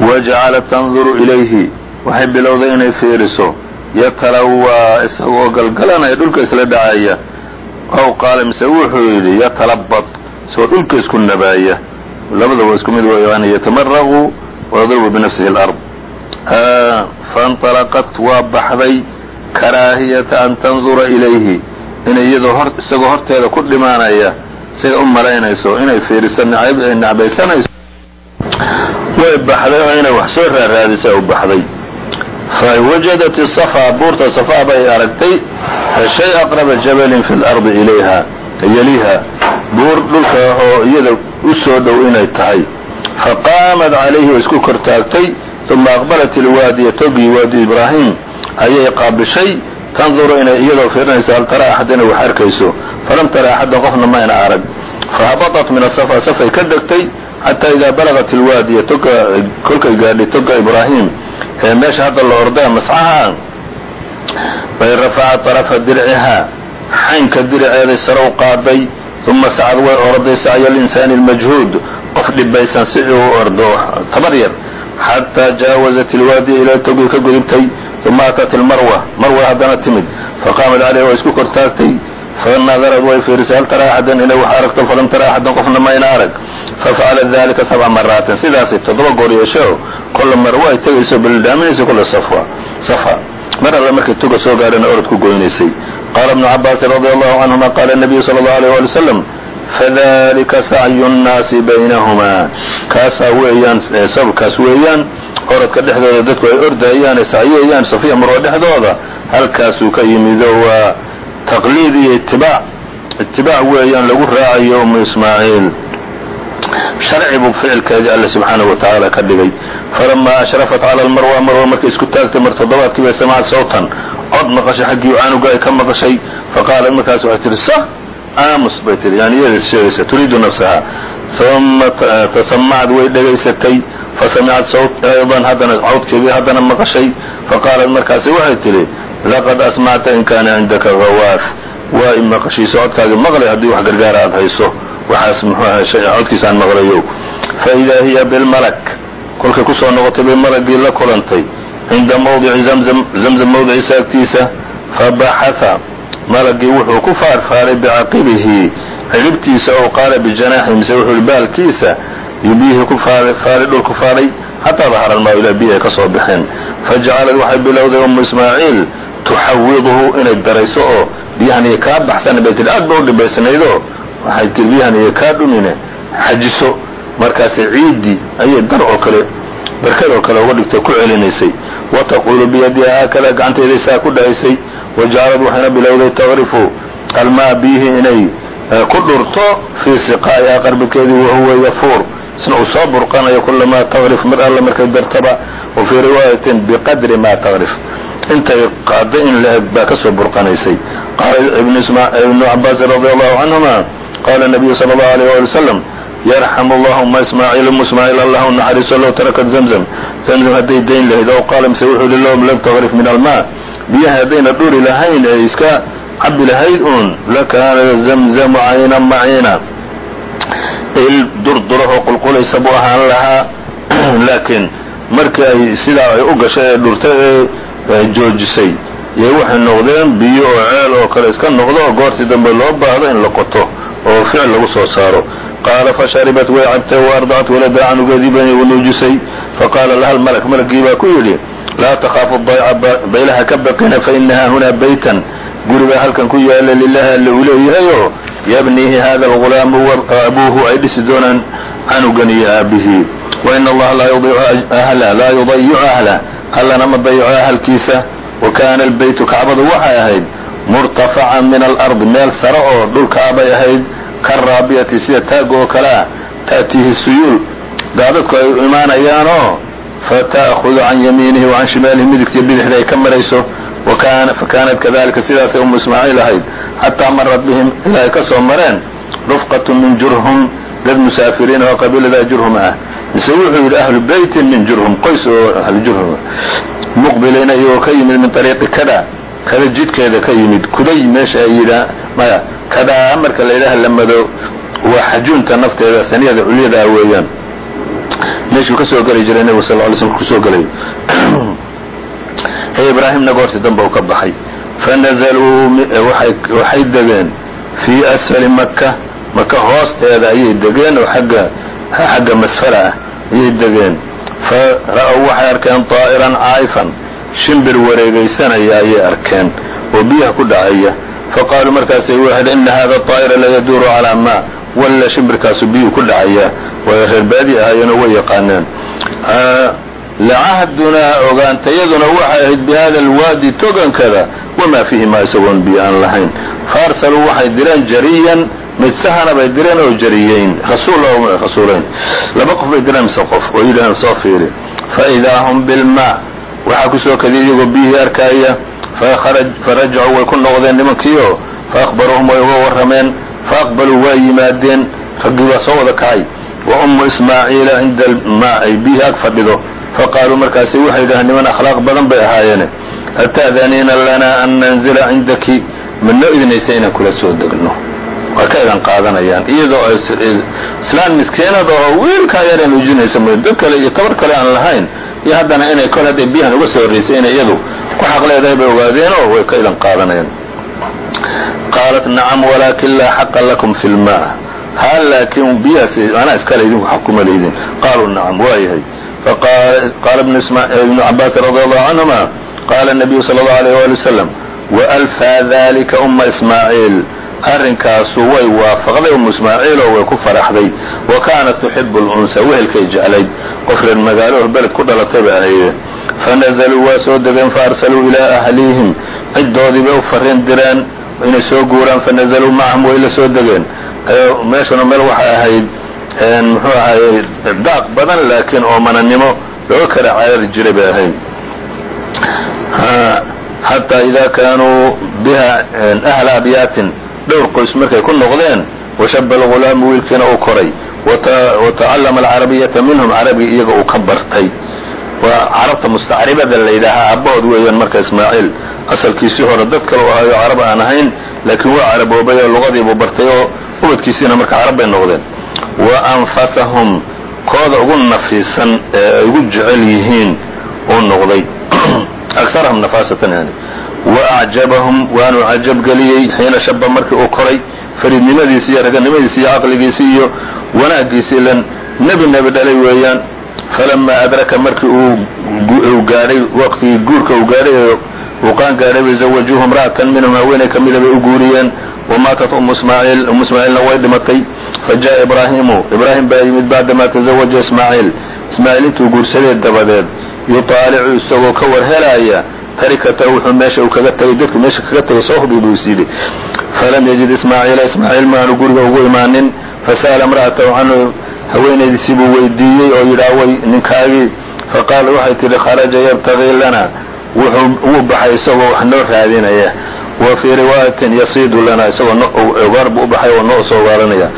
Wajacalat tanduru ilayhi waxay bilowday inay fiiriso. Yatalawaa isagoo galgalanaya dhulka isla dhacaya. Ow qaala mise wuxuu yidhi yatalabad isagoo dhulka isku nabaaya. Labadaba isku mid wayaan yatamaraqu wayadribu binafsihi alard. Fainطalaqat waa baxday karaahiyata an tandura ilayhi inay iyadoo isagoo horteeda ku dhimaanaya siday u malaynayso inay fiiriso nacbaysanayso way baxday oo inay wax soo raaraadisa u baxday. Fawajadat safa buurta safa bay aragtay shay aqraba jabalin fi lardi ilayha yaliha. Buur dhulka oo iyada u soo dhow inay tahay. Faqaamat calayhi way isku kortaagtay uma aqbalat ilwaadiya togii waadi ibraahim. Ayay qaabishay tanduru inay iyadoo fiirinaysa hal tara axad inay wax arkayso falam tara axaddan qofna mayna arag fahabaطat min asafa safay ka degtay xataa idaa balagat ilwaadiya toga kolkay gaadhay toga ibraahim ee meesha hadda la ordaa mascaha bay rafacat طarafa dircihaa xaynka diriceeday sare u qaaday uma sacad way orday sacya linsaani اlmajhuud qof dhibaysan si uu ordo tabar yar xataa jaawazat ilwaadiya ilaa togii ka gudubtay uma atat ilmarwa marwa haddana timid faqaamat calayha waa isku kortaagtay fanadarad way fiirisay hal tara axadan inay wax aragto falam tara axadan qofna mayna arag fafacalat dalika sabca maraatin sidaasay toddoba goor yeesheo kolla marwa ay tegayso baldhaaminaysa kolla safa mar alle markay toga soo gaadhana orod ku goynaysay qaala ibnu cabaasin radi allahu canhuma qaala nabiyu sala allahu aleyh wali wasalam fadalika sacyu nnaasi baynahumaa kaasaa weeyaan sababkaas weeyaan orodka dhexdooda dadku ay ordayaan ay sacyayaan safiya marwa dhexdooda halkaasuu ka yimido waa taqliid iyo itibaac itibaac weeyaan lagu raacayo umu ismaaciil sharci buu ficilkeedii alle subxaanahu wa tacaala ka dhigay. Falamaa ashrafat cala almarwa marwa markay isku taagtay mar toddobaadkii bay samacad sawtan. Cod maqashay xaggii canuga ay ka maqashay. Faqaalat markaas waxay tihi sa aamus bay tihi yani iyada sheegaysa turiidu nafsaha uma tasamacad way dhegaysatay fasamicat sawt aydan haddana cawdkeedii haddana maqashay faqaalat markaasi waxay tihi laqad asmacta in kaana cindaka hawaaf waa i maqashiiso codkaagii maqlay haddii wax gargaara aad hayso waxaas muxuu codkiisaan maqlayo fa idaa hiya bilmalak kolkay ku soo noqotay bay malagii la kulantay cinda mawdici zamzam mawdiciisa agtiisa fabaxaha malagii wuxuu ku faarfaaray bicaqibihi ciribtiisa oo qaala bijanaaxi mise wuxuu baalkiisa iyo biyihii ku faaray dhul ku faaray xataa dahara almaa ilaa biyi ay ka soo baxeen. Fajacalad waxay bilowday ummu ismaaciil tuxawiduhu inay darayso oo biyahan iyo kaa baxsan bay tihi aad ba u dhibaysnaydoo waxay tii biyahan iyo kaa dhumine xajiso markaase ciiddii ayay dar oo kale barkad oo kale uga dhigtay ku celinaysay. Wa taquulu biyadiha haakada gacanteeday saa ku dhahaysay. Wajacalad waxayna bilowday taqrifu almaa biyihii inay ku dhurto fii siqaa'iha qarbikeedii wahuwa yafuur. Isna uu soo burqanayo kulamaa taqrif mar alla markay dartaba wa fii riwaayatin biqadri maa taqrif intay qaada in la-eg baa ka soo burqanaysay. Qaala ibnu cabaasin radi allahu canhuma qaala nabiyu sala allahu alayh wali wasalam yarxamu allahuma ismaaciil umu ismaaciil allah u naxariiso low tarakat zamzam. Zamzam hadday dayn lahayd ow qaala mise wuxuu yihi low lam taqrif min almaa. Biyaha haddayna dhuri lahayn ee iska cabi lahayd uun lakaana zamzamu caynan maciina. Il durdurahoo qulqulaysa buu ahaan lahaa. Laakiin markii ay sidaa ay u gashay ee dhurtay ee joojisay yay waxay noqdeen biyo oo ceel oo kale iska noqdo oo goortii dambe loo baahdo in la qoto oo ficil lagu soo saaro. Qaala fasharibat way cabtay wa ardacat waladaa canugeedii bay nuujisay faqaala laha lmalak malagii baa ku yidhi laa takhaafu dayca baylaha ka baqina fainaha hunaa baytan guribaa halkan ku yaalla lilahi alle uu leeyahayoo yabniihi hada algulaamu abuuhu ay dhisi doonaan canugan iyo aabihii waina allaha laa yudayicu ahla allana ma dayico ahalkiisa. Wa kaana albaytu kacbadu waxay ahayd murtafacan min alardi meel sare oo dhulkaabay ahayd karaabiyati sida taaga oo kale ah ta'tiihi suyuul. Daadadku ay imaanayaanoo fata'hudu can yamiinihi wa can shimaalihi midigtiyo bidixda ay ka marayso fakaanat kadalika sidaasay umu ismaaciil ahayd xataa marat bihim ilaa ay ka soo mareen rufqatu min jurhum dad musaafiriin oo qabiilada jurhum ah. Mise wuxuu yidhi ahlu beytin min jurhum qoys oo ahlu jurhum muqbiliina iyagoo ka yimid min ariiqi kada kada jidhkeeda ka yimid kuday meesha ay yidhaa maya kadaa marka la yidhaha lamado waa xajuunta nafteeda saniyada culyada ah weeyaan. Meeshuu ka soo jiray nebigu sal ly slm ku soo gelayo ee ibraahimna goortii dambe u ka baxay. Fanazaluu waxay degeen fii asfali maka maka hoosteeda ayay degeen oo agga xagga masfala ah ayay degeen. Fa ra'w waxay arkeen طaa'iran caa'ifan shimbir wareegaysanaya ayay arkeen oo biyaha ku dhacaya. Faqaaluu markaasay waxay ina hada طaa'ira layaduuru calaa maa walla shimbirkaasu biyuu ku dhacaya. Way reer baadi ahaayeenoo way yaqaaneen lacahdunaa ogaantayaduna waxay ahayd bi hada alwaadi togankada wamaa fiihi maa isagoon biyo aan lahayn faarsaluu waxay direen jariyan mid sahana bay direen oo jariyeyn rasuul rasuulayn laba qof bay direen mise qof oo yidhahdeen soo fiiri faidaa hum bilmaa waxaa ku soo kadiya iyagoo biyihii arkaaya farajacuu way ku noqdeen nimankiioo faahbaruuhum way uga warrameen faaqbaluu waa yimaadeen raggii baa soo wada kacay wa ummu ismaaciila cinda almaa ay biyihii ag fadhido faqaaluu markaasi waxay yidhahdeen niman akhlaaq badan bay ahaayeene ata'daniina lanaa an nanzila cindaki? Ma noo idinaysa inaan kula soo degno. Way ka idan qaadanayaan iyadoo islaan miskiinada oo wiilkaa yar aan ujinaysa mooy dad kale iyo tabar kale aan lahayn iyo haddana inay kol hadday biyahan uga soo horraysay inay iyadu ku xaq leedahay bay ogaadeenoo way ka idan qaadanayaan qaalat nacam walaakin laa xaqa lakum fi lmaa ha laakiin biyahaas anaa iskale idinku xakuma leydin qaaluu nacam waayahay qaala ibnu cabaasin radi allahu canhuma qaala nabiyu sala allahu alayh wali wasalam waalfaa dalika uma ismaaciil arrinkaasu way waafaqday umu ismaaciil oo way ku faraxday wa kaanat tuxibu lunsa wehelkay jeclayd qof reer magaalo beled ku dhalatay bay ahayde fanazaluu waa soo degeen faarsaluu ilaa ahlihim ciddoodii bay u farriin direen inay soo guuraan fanazaluu macahum way la soo degeen meeshuna meel waxay ahayd muxuu ahaye daaq badan laakiin oo mananimo looga kala caari jiray bay ahayd xataa ida kaanuu biha ahla abyaatin dhowr qoys markay ku noqdeen washaba algulaamu wiilkiina uu koray watacallama alcarabiyata minhum carabiga iyaga uu ka bartay. Waa carabta mustacribada la yidhaahaa aabbahood weeyaan marka ismaaciil asalkiisii hore dad kale u ahayo carab aan ahayn laakiin waa caraboobay oo luqadiibuu bartay oo ubadkiisiina marka carab bay noqdeen wa anfasahum kooda ugu nafiisan ee ay ugu jecel yihiin uu noqday. Akarahum nafaasatan yani. Wa acjabahum waanuu cajabgeliyey xiina shaba markii uu koray fariidnimadiisi iyo raganimadiisi iyo caqligiisi iyo wanaaggiisi ilan. Nebi nebi dhalay weeyaan falamaa adraka markii uu gaadhay waqtigii guurka uu gaadhay uu qaan gaadhay bay zawajuuhu minhum haweenay ka mida bay u guuriyeen. Wamaatat umu ismaaciil umu ismaaciilna way dhimatay fa jaءa ibraahimu ibraahim baa yimid bacdamaa tazawaja ismaaciil ismaaciil intuu guursaday dabadeed yuطaalicu isagoo ka warhelaya tarikatahu wuxuu meesha uu kaga tagay dadku meesha kaga tagay soo hubi buu is falam yajid ismaaciila ismaaciil maanu guriga ugu imaanin. Fasa'ala imra'atahu canhu haweenaydiisii buu weydiiyey oo yidhaah way ninkaagii. Faqaala waxay tidhi kharaja yabtagii lana. Wuu baxay isagoo wax noo raadinaya wa fii riwaayatin yasiidu lana isagoo ogaar buu u oo noo soo waaranaya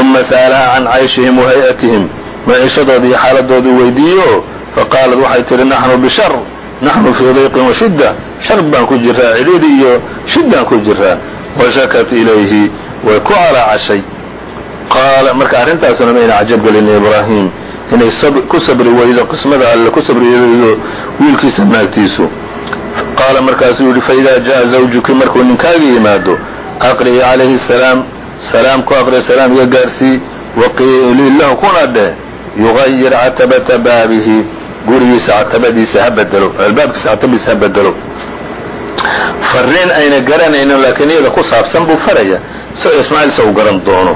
uma sa'alaha can cayshihim wa hay'atihim. Maciishadoodii iyo xaaladoodii weydiiyo faqaalat waxay tidhi naxnu bishar naxnu fii dayqin wa shidda. Shar baan ku jiraa cidhiidhi iyo shiddaan ku jiraa. Washakat ilayhi way ku calaacashay qaala marka arrintaasuna mayna cajabgelin ibraahim inay ku sabri weydo qismada alle ku sabri weydo wiilkiisa naagtiisu qaala markaasuu yidhi faidaa jaءa zawjuki markuu ninkaaga yimaado aqri'i calayhi salaam salaam ku aqri salaam iga gaarsii waqiili lahu kuna dheh yugayir catabata baabihi gurigiisa catabadiisa ha bedelo albaabkiisa catabadiisa ha bedelo fariin ayna garanaynin laakiin iyada ku saabsan buu faraya isagoo ismaaciil sa u garan doono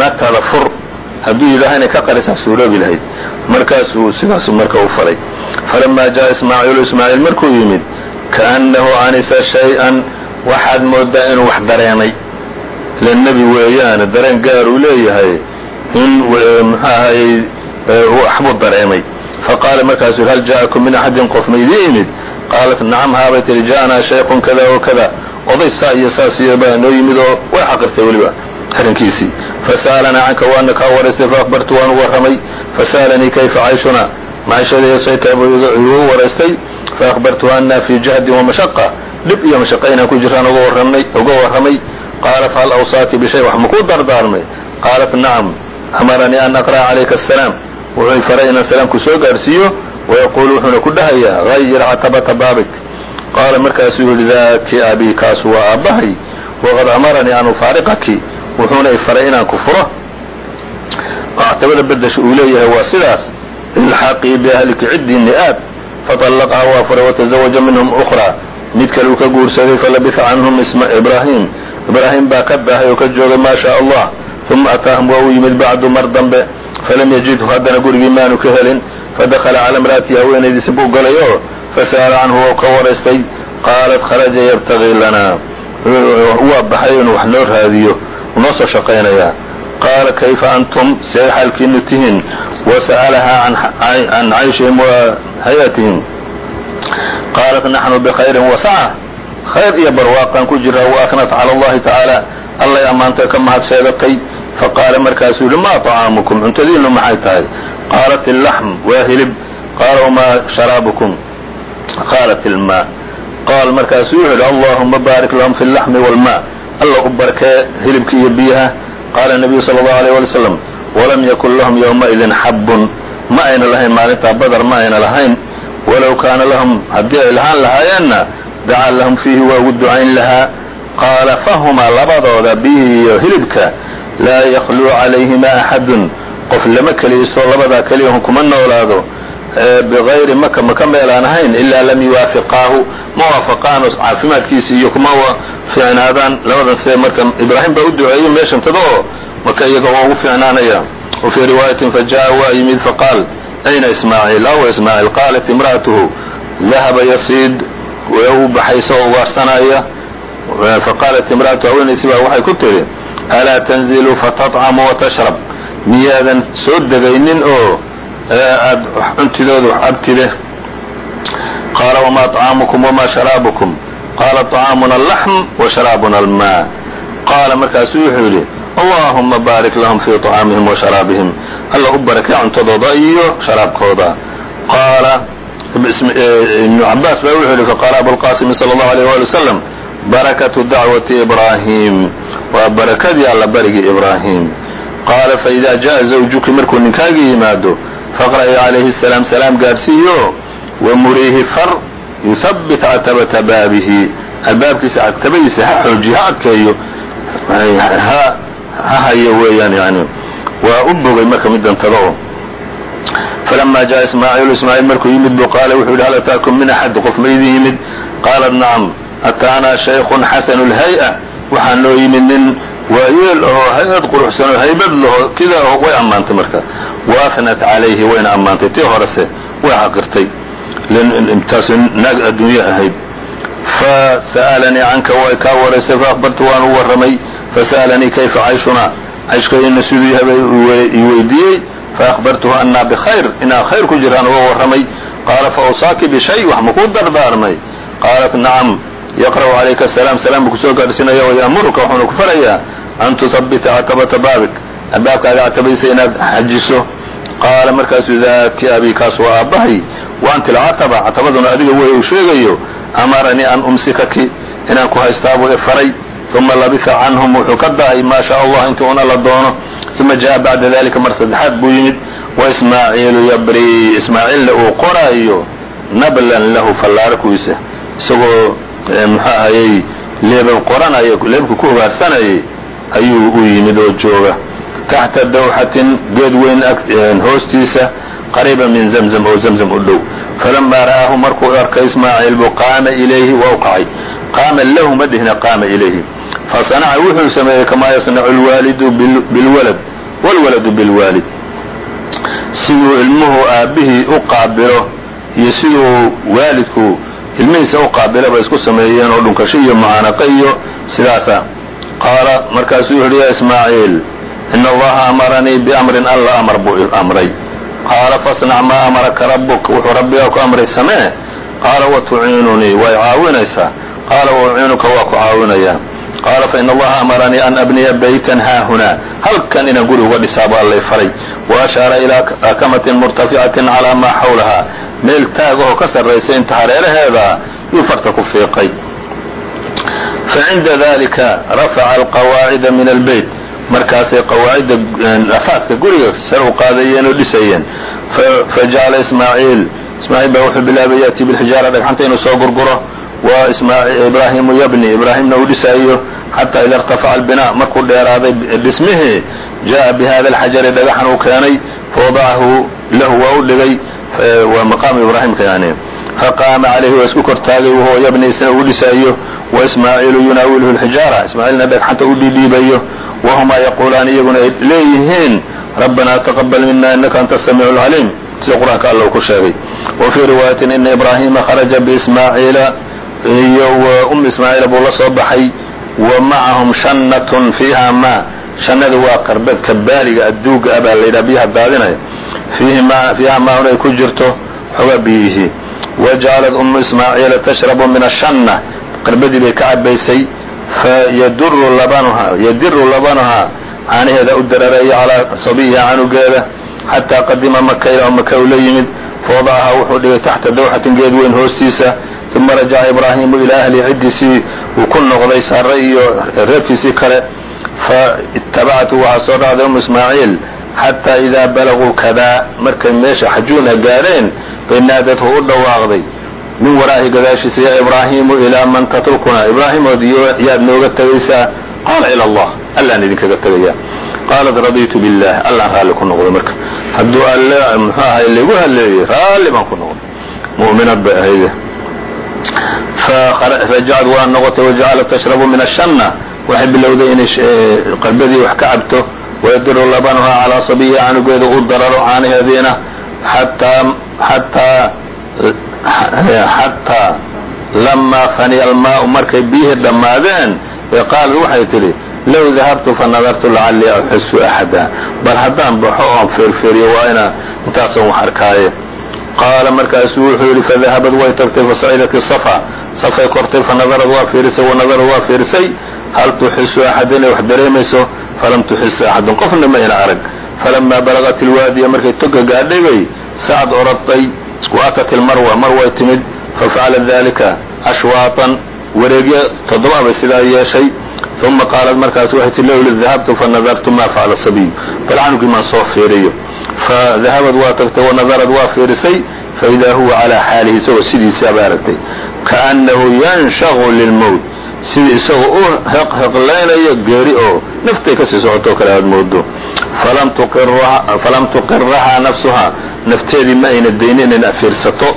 naagtaada fur hadduu yidhaaha inay ka qarisaa suuroobi lahayd markaasuu sidaasu marka u faray falamaa jaءa ismaaciilu ismaaciil markuu yimid kaأnnahu anisa shay-an waxaad moodaa inuu wax dareenay. Ila nebi weeyaane dareen gaar uu leeyahay in muxuu ahayey waxbuu dareemay. Faqaala markaasuu hal ja'akum min axadin qof ma idii yimid? Qaalat nacam haabay tihi ja'anaa shaykhun kada wa kada oday saa iyo saas iyo baa noo yimid oo way xaqirtay weliba arrinkiisii fasa'alanaa canka waana kaa waraystay faakbartu waan u warramay. Fasa'alanii kayfa cayshuna maciishadii saytaa buu igu waraystay faakbartu anna fii jahdin wamashaqa dhib iyo mashaqa inaan ku jiraan uga warramay uga warramay. Qaala fahal awsaaki bishay wax makuu dardaarmay. Qaalat nacam amaranii an aqra'a calayka asalaam wuxuu faray inaan salaamku soo gaarhsiiyo wayaquulu wuxuuna ku dhahayaa hayir catabata baabik. Qaala markaasuu yihi daaki abii kaasu waa aabbahay waqad amaranii an ufaariqaki wuxuuna i faray inaan ku furo. Ah, Actabada bedesha uu leeyahay waa sidaas. Ilxaaqii biahliki ciddii aad faطallaqhaa waa furay wataزawaja minhum ukraa mid kale uu ka guursaday falabisa canhum isma ibraahim. Ibraahim baa ka daahay oo ka joogay maa shaa allah uma ataahum waa uu yimid bacdu mar dambe. Falam yajidhu haddana gurigii maanu ka helin. Fadakala cala imra'atihi haweenaydiisi buu galay oo fasa'ala canhu waa ka waraystay qaalat kharaja yabtagii lanaa. Waa baxay inuu wax noo raadiyo noo soo shaqaynayaa qaala kayfa antum see xaalkiinu tihiin wasa'alahaa can cayshihim wa hayatihim qaalat naxnu bikhayrin wasaca khayr iyo barwaaqaan ku jiraa waatnat cala allahi tacaala allay ammaantay ka mahad sheegatay faqaala markaasuu yihi maa طacaamukum cuntadiinu maxay tahay qaalat illaxm waa hilib qaala wamaa sharaabukum qaalat ilmaa qaal markaasuu wuxuu yidhi allahuma baarik lahum fi اllaxmi wاlmaa alla u barkee hilibka iyo biyaha qaala nebiyu sala allahu aleyh wali slam walam yakun lahum yowmaidin xabbun ma ayna lahayn maalintaa badar ma ayna lahayn. Walow kaana lahum haddii ay lahaan lahaayeenna dacaa lahum fiihi waa ugu ducayn lahaa. Qaala fahumaa labadooda biyihii iyo hilibka laa yakhluu calayhimaa axadun. Qof lama keliyaystoo labadaa keliyahu kuma noolaado biayri maka maka meel aan ahayn ilaa lam yuwaafiqaahu. Ma waafaqaan caafimaadkiisi iyo kuma fiicnaadaan labadan see marka ibraahim baa u duceeyey meeshantada oo maka iyaga waa ugu fiicnaanaya. Wa fii riwaayatin fajaءa waa yimid faqaal ayna ismaaciil? Aw ismaaciil? Qaalat imra'atuhu dahaba yasiid. U baxaysa oo ugaarsanaya faqaalat imra'atu haweenaysi baa waxay ku tidhi alaa tanzilu fatatcamu watashrab miyaadan soo degaynin oo aad cuntidooda wax abtide qaala wma طcaamukum wma sharaabukum qaala طcaamuna اlaxm washaraabuna almaa qaala markaasuu wuxuu yidhi allahuma baarik lahum fii طcaamihim washaraabihim alla u barakee cuntadooda iyo sharaabkooda qaala ibnu cabaas baa wuxuu yihi faqaala abulqaasimi salى اllahu alيyh wali waslm barakatu dacwati ibraahim waa barakadii alla barigii ibraahim qaala faإida jaءa zawjuki markuu ninkaagii yimaado faqra'ii calayhi salaam salaam gaadhsiiyo wamuriihi far yuhabbit catabata baabihi albaabkiisa catabadiisa ha xooji ha adkeeyo ha hayo weeyaan yani waa u bogay marka midantadao falamaa jaءa ismaaciilu ismaaciil markuu yimid buu qaala wuxuu yidhi hal ataakum min axad qof ma idin yimid qaalat nacam ataanaa shaykun xasanu اlhay-a waxaa noo yimid nin waayeel oo hay'ad quruxsan oo haybad laho kida way ammaantay marka. Waathnat calayhi wayna ammaantay. Tii horese way xaqirtay. Taas naag adduunye ahayd. Fasa'alanii canka way kaa waraysay faakbartu waan u warramay. Fasa'alanii kayfa cayshunaa cayshkayna siduu yahay i weydiiyey. Faakbartuhu annaa bikhayr inaan khayr ku jiraan uga warramay. Qaala fa awsaaki bishay wax makuu dardaarmay? Qaalat nacam yaqra'u calayka asalaam salaam buu ku soo gaadhsiinaya wayaamuruka wuxuuna ku farayaa an tuhabbita catabata baabik albaabkaaga catabadiisa inaad xajiso. Qaala markaasuu daaki abi kaas waa aabbahay wa anti lcataba catabaduna adiga wey uu sheegayo. Amaranii an umsikaki inaan ku haystaabuu i faray. Uma labisa canhum wuxuu ka dahay maa shaa allah intii una la doono. Uma jaءa bacda dalika mar saddexaad buu yimid waismaaciilu yabri ismaaciilna uu qoraayo nablan lahu fallaarkuisa isagoo muxuu ahayey leebab qoranayo leebka ku hogaarsanayay ayuu u yimid oo jooga. Taxta dawxatin geed weyn hoostiisa qariiba min zamzam oo zamzam u dhow. Falamaa ra'aahu markuu arkay ismaaciilbu qaama ilayhi waa u kacay. Qaama lahu ma dhihna qaama ilayhi. Fasanaca wuxuu sameeyey kamaa yasnacu lwaalidu bilwalad wاlwaladu bilwaalid. Siduu ilmuhu aabbihii u qaabilo iyo siduu waalidku ilmihiisa u qaabila bay isku sameeyeen oo dhunkasho iyo mucaanaqa iyo sidaasa. Qaala markaasuu wuxu uhi ya ismaaciil ina allaha amaranii biamrin alla amar buu amray. Qaala fasnac maa amaraka rabuk wuxuu rabbigaa ku amray samee qaala watuciinunii way caawinaysaa. Qaala wauciinuka waa ku caawinayaa qaala fain allaha amaranii an abniya baytan haahunaa halkan inaan guri uga dhisaa baa lay faray wa ashaara ilaa akamatin murtaficatin calaa maa xawlahaa meel taagahoo ka sarraysa inta hareeraheeda yuu farta ku fiiqay facinda dalika rafaca alqawaacida min albeyt markaasay qawaacidda asaaska guriga sare u qaadayeen oo dhisayeen fajacala ismaaciil ismaaciil baa wuxuu bilaabay yaati bilxijaara dhagxanta inuu soo gurguro wa ibraahimu yabni ibraahimna uu dhisaayo xataa ida irtafaca albinaa markuu dheeraaday dhismihii jaءa bihada alxajari dhagaxan uu keenay fawadacahu lahu waa u dhigay waa maqaamu ibraahimka yani faqaama calayhi waa isku kortaagay wahuwa yabni isna uu dhisaayo waismaaciilu yunaawiluhu lxijaara ismaaciilna dhagxanta u dhiidhiibayo wahumaa yaquulaan iyaguna ay leeyihiin rabbanaa taqabal mina inaka anta asamiicu lcaliim sida qur'aanka alla uu ku sheegay. Wa fii riwaayatin ina ibraahima kharaja biismaaciila iyo um ismaaciila buu la soo baxay. Wa macahum shannatun fiiha maa shannadu waa qarbadka baaliga adduuga ah baa layidhaha biyaha daadinaya. Fiiha maaun ay ku jirto xogaa biyihii wajacalad ummu ismaaciila tashrabu min ashanna qarbadii bay ka cabaysay fayadiru labanuhaa caanaheeda u darareeya calaa sabiyiha canugeeda. Xataa qadima maka ilaa maka uu la yimid. Fawadacahaa wuxuu dhigay taxta dawxatin geed weyn hoostiisa uma rajaca ibraahimu ilaa ahlihi ciddiisii uu ku noqday sare iyo reebkiisii kale faittabactu waxaa soo dhacday umu ismaaciil xataa idaa balaguu kadaa markay meesha xajuuna gaadheen bay naadadhu u dhawaaqday min waraahi gadaashiisa ya ibraahimu ilaa man tatrukuna ibraahimood yaad nooga tegaysaa qaala ila allah allaan idinkaga tegaya qaalat raditu billah allaan raalli ku noqday marka hadduu alle muxuu ahay lagu hadleeyey raalli baan ku noqday mu'minad bay ahayde farajacad waa noqotay wajacalat tashrabu min ashanna waxay bilowday inay qalbadii wax ka cabto wayadiru labanuhaa calaa sabiyiha canugeeda u dararo caanaheediina xataa xataa xataa lamaa faniya almaau markay biyihii dhammaadeen ee qaalad waxay tidhi low dahabtu fanadartu lacallii axusu axada bal haddaan baxo oon feerfeeriyo waa inaa intaasan wax arkaaye qaala markaasuu wuxuu yidhi fadahabad way tagtay fasacidat safa safay kortay fanadarad waa fiirisay wanadarad waa fiirisay hal tuxisu axada inay wax dareemayso falam tuxis axadun qofna ma ina arag falamaa balagat ilwaadiya markay toga gaadhay bay sacad oradday waatat ilmarwa marway timid fafacala dalika ashwaatan wareegyo toddoba bay sidaa yeeshay uma qaalat markaas waxay tii lowla dahabtu fanadartu ma facala sabiy bal canugii maan soo fiiriyo fadahabad waa tagtay wanadarad waa fiirisay faidaa huwa calaa xaalihi isagoo sidiisaa ba aragtay kaannahu yanshaqu lilmowt sidii isagoo u heqheqlaynayo geeri oo naftay ka sii socotoo kale aad moodo falam tuqirahaa nafsuhaa nafteedii ma ayna daynin inay fiirsato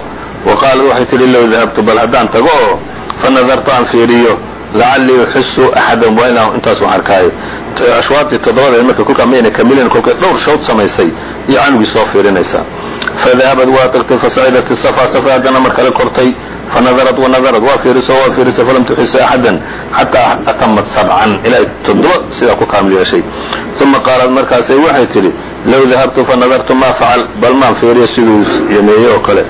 wa qaalat waxay tihi low dahabtu bal haddaan tago oo fanadartu aan fiiriyo lacallii uxisu axadan waa inaa intaas wax arkaayo ashwaadii toddobadeed marka kolkaa mayna kamilin kolkay dhowr shawd samaysay iyo canugii soo fiirinaysaa fadahabad waa tagtay fasacidat safa safa haddana mar kale kortay. Fanadarad wanadarad waa fiiriso waa fiirisay falam tuxisa axadan xataa atamat sabcan. Ilaa toddoba sidaa ku kaamil yeeshay. Uma qaalat markaasay waxay tidhi low dahabtu fanadartu ma facal bal maan fiiriyo siduu yameeyey oo kale.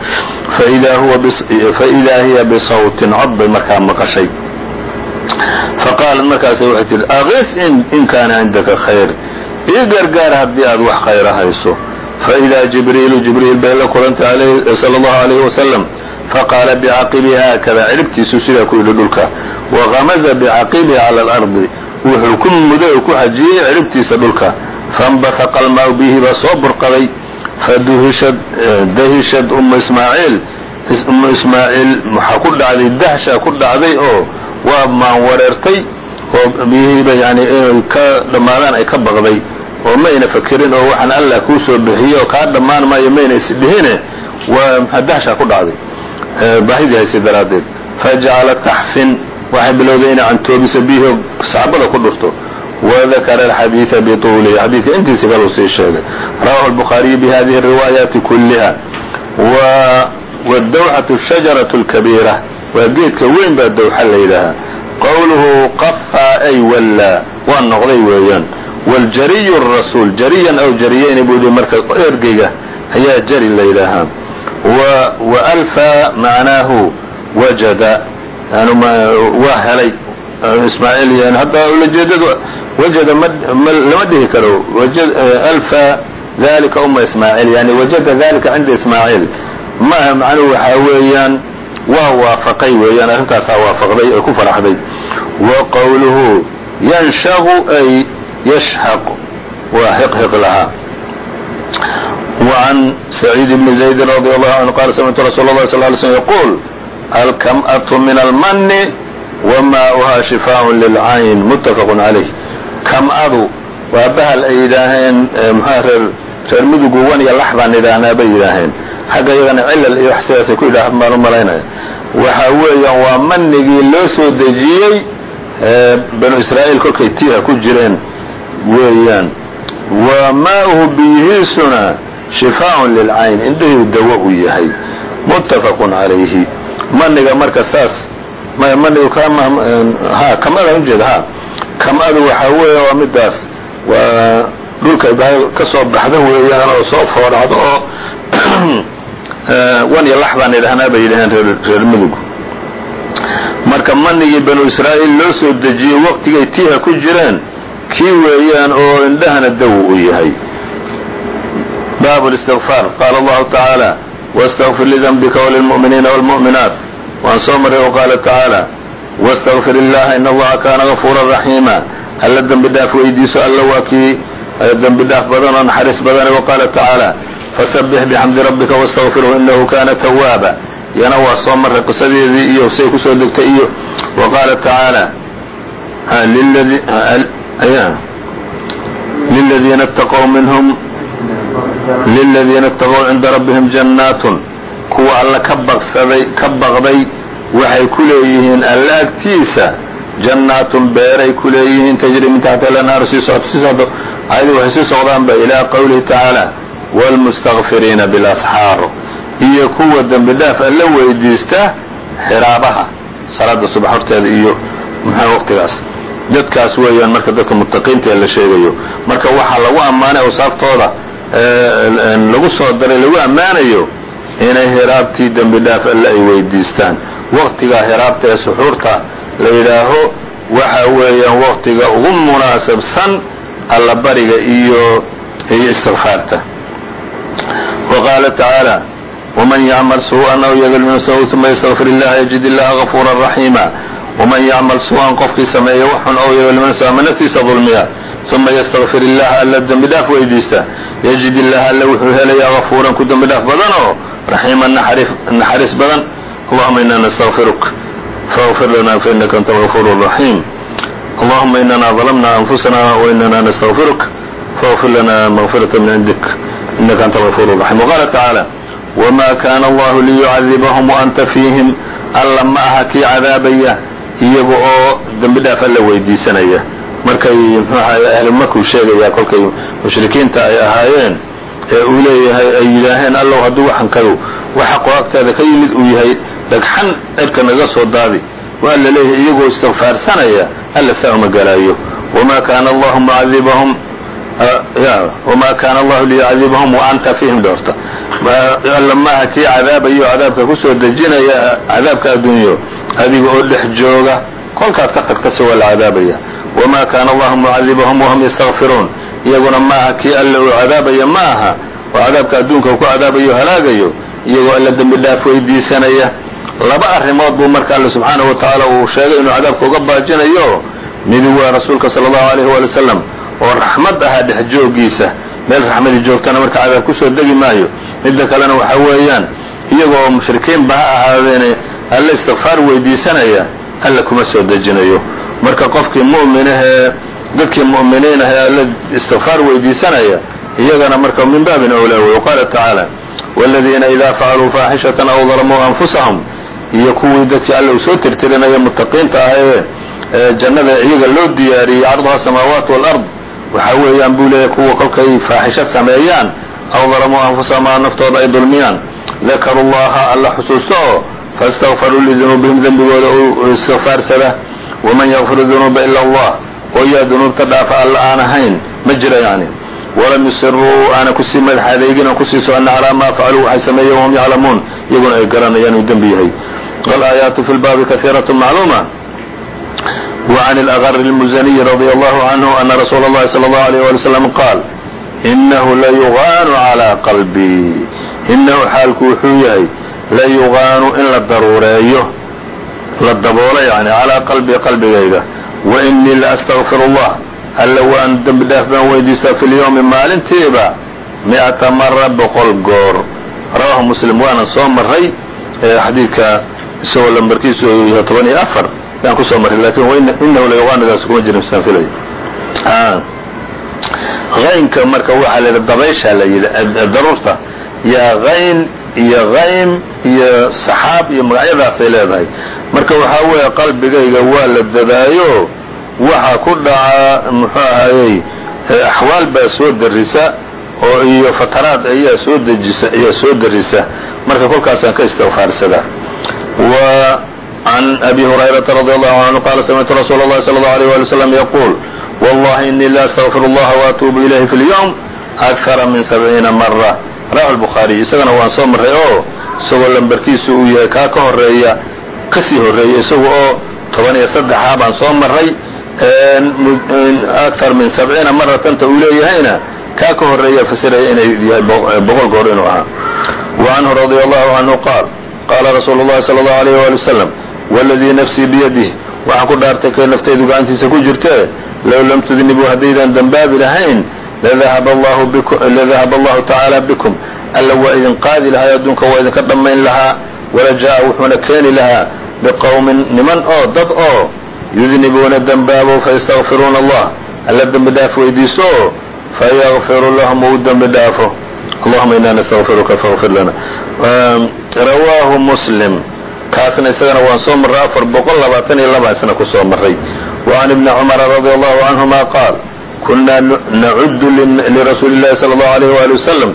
Faidaa hiya bisawtin cod bay markaa maqashay faqaalat markaas waxay tihi aqiif in kaana cindaka khayr ii gargaar haddii aad wax khayra hayso faidaa jibriilu jibriil bay la kulantay sala allahu alayhi wasalam faqaala bicaqibihi haakada ciribtiisuu sidaa ku yidhi dhulka waqamaza bicaqibihi cala alardi wuxuu ku muday ku xajiyey ciribtiisa dhulka fainbahaqa almaau bihi baa soo burqaday faduhishad dahishad ummu ismaaciil ummu ismaaciil waxaa ku dhacday dahsha ku dhacday oo waa maan wareertay oo biyihiiba yani inay ka dhammaadaan ay ka baqday oo mayna fakerin oo waxaan allah kuu oo kaa dhammaan maayo mayna isdhihine waa dahshaa ku dhacday. Baahidii haysay daraaddeed fajacala taxfin waxay bilowday inay cantoobiso biyihii sacbada ku dhurto wadakara alxadiida bituulihi xadiidka intiisa kaluu sii sheegay. Rawahu albukhaariyu bihadihi ariwaayaati kulliha. Wadawxatu shajaratu lkabiira waa geedka weyn baa dawxa layidhaahaa qowluhu qafaa ay wallaa waa noqday weeyaan. Waljariyu rasuul jariyan aw jariyayna buu yidhi marka ergeyga ayaa jari layidhaahaa wa alfa macnaahu wajada. Waa helay. Ismaaciil hadda ulajeedadu wajada lama dhihi karo. Eh, alfa dalika uma ismaaciil yani wajada dalika cinda ismaaciil maaha macnuhu waxaa weeyaan waa waafaqay weeyaan arrintaasaa waafaqday ee ku faraxday wa qowluhu yanshaqu ay yashxaq waa xiqxiq lahaa وعn سعيid بن زaيد رضي الله عنه qال سمعtu رsuل الله صلى اه عليه وسلم يقول الكمأة من المن وmاؤها شفاء للعyn متفق عaليه kam'adu waa bahal ay yidhaaheen mxua reer reer midugu wan iyo lax baan idhaahnaa bay yidhaaheen xagga iyagana cilal iyo wax sidaasay ku yidhaah baan u malaynaya. Waxa weeyaan waa manigii loo soo dejiyey banu israa'iil kolkay tiiha ku jireen weeyaan. Wa maa'uhu biyihiisuna shifaaءun lilcayn indhahuu dawo u yahay. Muttafaqun calayhi. Maniga marka saas manigu kamada ujeeda ha kamadu waxaa weeya waa midaas waa dhulka bahal ka soo baxda weeyaan oo soo foodhacdo oo wan iyo lax baan idhahnaa bay yidhaheen reer midugu marka manigii banu israa'iil loo soo dejiyey waqtigay tiiha ku jireen kii weeyaan oo indhahana daw u yahay bab الاsتغفاar qala اllahu taعaalى واstغfir لdنbika وlلمؤminiina والمؤminaat waan soo maray o qaala taعaalى واstغfir الlaha in اllaha kana غafura raxيima alla dembi dhaaf weydiiso alla waa kii dembi dhaaf badan oo naxariis badana waqaala tacaala fasabbix bixamdi rabbika wastaqfirhu inahu kana tawaaba yana waa soo maray qisadeedii iyo say ku soo degtay iyo wa qaala tacaala liladiina اtaqw minhum liladiina اtaqow cinda rabbihim jannaatun kuwa alla ka baqsaday ka baqday waxay ku leeyihiin alla agtiisa jannaatun beeray ku leeyihiin tajri min taxti alanhaaru sii socoto sii socoto ayadu waxay sii socdaanba ilaa qowlihi tacaala wاlmustakfiriina bilasxaar iyo kuwa dembi dhaaf alla weydiista xiraabaha salaada subax horteeda iyo muxua waqtigaas dadkaas weeyaan marka dadka mutaqiinta ee la sheegayo marka waxaa lagu ammaanay awsaaftooda lagu soo daray lagu ammaanayo inay hiraabtii dembi dhaaf alle ay weydiistaan waqtigaa hiraabta ee suxuurta la yidhaaho waxa weeyaan waqtiga ugu munaasabsan alla bariga iyo iyo istikfaarta. Wa qaala tacaala wman yacmal suu'an aw yadlim nafsahu uma ystaqfir illaha yajid illaha gafuura raxiima wman yacmal su'an qofkii sameeya waxun ow yadlimnafsa ama naftiisa dulmiya. Uma ystakfir illaha alla dembi dhaaf weydiista. Yajid illaha alle wuxuu helayaa gafuuran ku dembi dhaaf badan oo raxiiman naxariis badan. Allahuma ina nastaqfiruk faغfir lana fainaka anta alغafuur الraxim allahuma inana ظlmna anfusana wainana nastaqfiruk faغfir lana mغfiraة min cindik inaka anta alغafuur الraxim wqala tacaalى wma kana allahu liyucadibahum waanta fiihim alla ma aha kii cadaabaya iyaga oo dembi dhaaf alla weydiisanaya markay mxuu ahaye ahlu makuu sheegaya kolkay mushrikiinta ay ahaayeen ee uu leeyahay ay yidhaaheen allow hadduu waxankadu wax xaqoo agtaada ka yimid uu yahay dhagxan cirka naga soo daadi waa la leeyahay iyagoo istikfaarsanaya alla saa uma galaayo. Wma kana allahu kana allahu liyucadibahum waanta fiihim dhoorta alla maaha kii cadaabayo cadaabka ku soo dejinaya cadaabka adduunyo adiga oo dhex jooga kolkaad ka tagtase waa la cadaabaya. Wma kana allahu mucadibahum wahum ystakfiruun iyaguna maaha kii alla uu cadaabaya ma aha. Oo cadaabka adduunka uu ku cadaabayo halaagayo. Iyagoo alla dembi dhaaf weydiisanaya. Laba arrimood buu marka alle subxaanahu wa tacaala uu sheegay inuu cadaabka uga baajinayo. Midi waa rasuulka sala allahu alayh waali wasalam oo raxmad ahaa dhex joogiisa. Meel raxmadii joogtana marka cadaab ku soo degi maayo. Midda kalena waxa weeyaan iyagoo mushrikiinba ha ahaadeene alle istikfaar weydiisanaya alla kuma soo dejinayo. Marka qofkii mu'minahee dadkii mu'miniin ah ee alle istikfaar weydiisanaya iyagana marka min baabin awlaa wey qaala tacaala wاladiina ida facaluu faaxishatan aw dalamuu anfusahum iyo kuwii dadkii alle uu soo tirtirinaya mutaqiinta ah ee jannada iyaga loo diyaariyey carduha samaawaat wاlard waxa weeyaan buu leeyahy kuwa kolkay faaxisho sameeyaan aw dalamuu anfusahum a naftooda ay dulmiyaan. Dakaru llaha alla xusuusta oo faاstagfaruu lidunuubihim dembigooda u istikfaarsada waman yakfiru dunuuba ila allah oo yaa dunuubta dhaafa alla aan ahayn ma jira yani walam yusiruu aana kusii madax adeegin oo kusii socona calaa maa facaluu waxay sameeyeen wahum yaclamuun iyaguna ay garanayaan uu dembi yahay wاlaayaatu fi lbaabi kasiiraة macluuma وعn الأغr المزني رضي الله عنه أن رsuuل الlhi صلى الله عليه ولي وسلم qاal إنه layuغاanu عlى qلبي inahu xaalku wuxuu yahay layuqaanu in la daruureeyo la daboolo yani calaa qalbii qalbigayda wa inii la astaqfiru اllah alla waan dembidhaaf baan weydiistaa fi lyowmi maalintiiba mi-ata mara boqol goor rawaahu muslim waana soo marray xadiidka isagoo lambarkiisu yahay toban iyo afar yaan ku soo marray lakiin inahu layuqaanadaas kuma jirin isaan filay haynka marka waxaa la yidhi dabayshaa la yidhi daruurta yaa hayn iyo qaym iyo saxaab iyo magacyadaasay leedahay marka waxaa weeye qalbigayga waa la dadaayo waxa ku dhaca muxuu ahayey axwaal baa soo darisa oo iyo fataraad ayaa soo dejisa ayaa soo darisa marka kolkaasaan ka istikfaarsadaa عن أbي هريرة رضي الله عنه قال سمعت رsuuل الlhi صلى الله عليه ولي وسلم يقول والله إني لأستغفر الله وأتوب إليه في اليوم أكثر من سبعيiنa مرة raa lbukhaariy isagana waan soo marray oo isagoo lambarkiisu uu yahay kaa ka horreeya ka sii horreeya isagu oo toban iyo saddexaa ah baan soo marray. Akar min sabciina maratanta uu leeyahayna kaa ka horreeya fasiraya inay yahay eh, boqol goor inuu ahaa. Wa canhu radia allahu canhu qaal qaala rasuulu llahi sala allahu alayh waali wasalam waladii nafsii biyadih waxaan ku dhaartay kay naftaydu gacantiisa ku jirtee? Low lam tudnibuu haddaydan dembaabi lahayn ladahab allahu tacaala bikum alla waa idin qaadi lahaa adduunka waa idinka dhammayn lahaa walajaa wuxuuna keeni lahaa biqowmin niman oo dad oo yudnibuuna dembaabow fayastakfiruuna allah alla dembi dhaaf weydiisto oo fayakfiru lahum uu dembi dhaafo allahuma inaa nastaqfiruka faqfir lana rawaahu muslim kaasna isagana waan soo marray afar boqol labaatan iyo laba isna ku soo marray wa can ibni cumara radia allahu canhuma qaal kunaa nacudu lirasuuli الlahi salى الlahu عalيه wali waslm